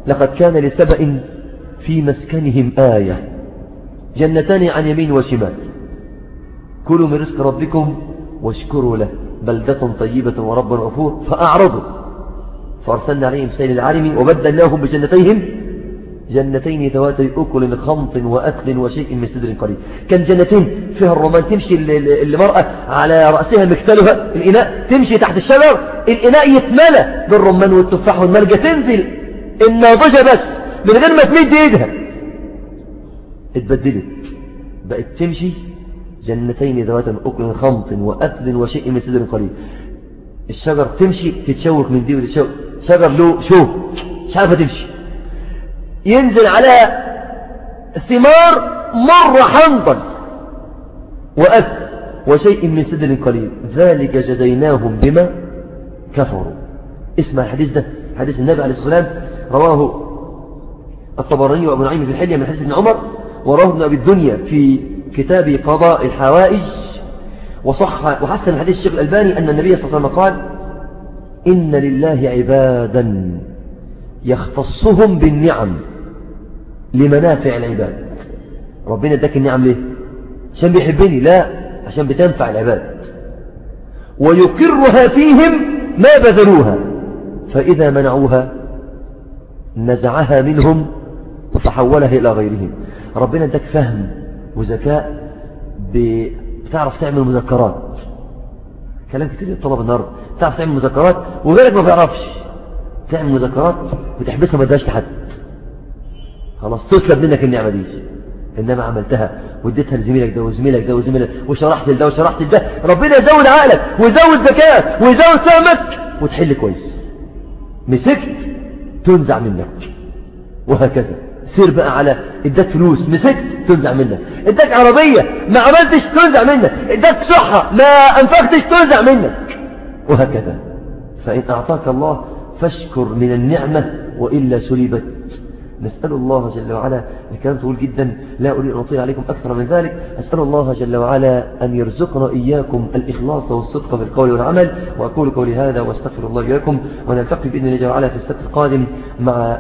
لقد كان لسبأ في مسكنهم آية. جنتان عن يمين وشمال. كلوا من رزق ربكم واشكروا له. بلدة طيبة ورب غفور. فأعرضوا. فأرسلنا عليهم سيل العالم وبدلناهم بجنتيهم. جنتين ذواتي أكل خمط وأكل وشيء من سدر قليل. كان جنتين فيها الرومان تمشي المرأة على رأسها مكتلها. الإناء تمشي تحت الشجر. الإناء يتملى بالرمان والتفاح والملجة تنزل. الناضجة بس. من غير ما تمد ايدها اتبدلت. بقت تمشي جنتين ذوات أكل خمط وأكل وشيء من سدر قليل. الشجر تمشي تتشوك من دي وتتشوك شجر له شوك مش عارفة تمشي. ينزل عليها ثمار مرة حنطل وأكل وشيء من سدر قليل. ذلك جزيناهم بما كفروا. اسمع الحديث ده. حديث النبي عليه الصلاة والسلام. رواه الطبراني وأبو نعيم في الحلية من حديث ابن عمر. وراه ابن أبي الدنيا في كتاب قضاء الحوائج. وصح وحسن الحديث الشيخ الألباني أن النبي صلى الله عليه وسلم قال إن لله عبادا يختصهم بالنعم. لمنافع العباد. ربنا اداك النعم ليه؟ عشان بيحبني. لا عشان بتنفع العباد. ويقرها فيهم ما بذلوها. فإذا منعوها نزعها منهم وتحولها إلى غيرهم. ربنا اداك فهم وذكاء بتعرف تعمل مذكرات. كلام كتير الطلب النهارده. تعرف تعمل مذكرات وغيرك ما بيعرفش. تعمل مذكرات وتحبسها ما تدهاش لحد. خلاص تسلب منك النعمة دي. إنما عملتها واديتها لزميلك ده وزميلك ده وزميلك وشرحت لده وشرحت لده. ربنا يزود عقلك ويزود ذكاء ويزود فهمك وتحل كويس. مسكت تنزع منك. وهكذا. سير بقى على إداك فلوس. مسكت تنزع منك. إداك عربية ما عملتش تنزع منك. إداك صحة ما أنفقتش تنزع منك. وهكذا. فإن أعطاك الله فاشكر من النعمة وإلا سلبت. نسأل الله جل وعلا الكلام طويل جدا لا أريد أن أطيل عليكم أكثر من ذلك أسأل الله جل وعلا أن يرزقنا إياكم الإخلاص والصدق في القول والعمل وأقول قولي هذا وأستغفر الله لكم ونلتقي بإذن الله جل وعلا في السبت القادم مع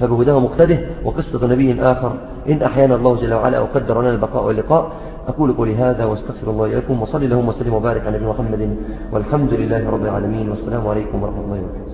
فبهداه مقتده وقصة نبي آخر. إن أحيانا الله جل وعلا وقدر لنا البقاء واللقاء أقول قولي هذا وأستغفر الله لكم وصلي لهم وسلم وبارك على نبي محمد والحمد لله رب العالمين والسلام عليكم ورحمة الله وبركاته.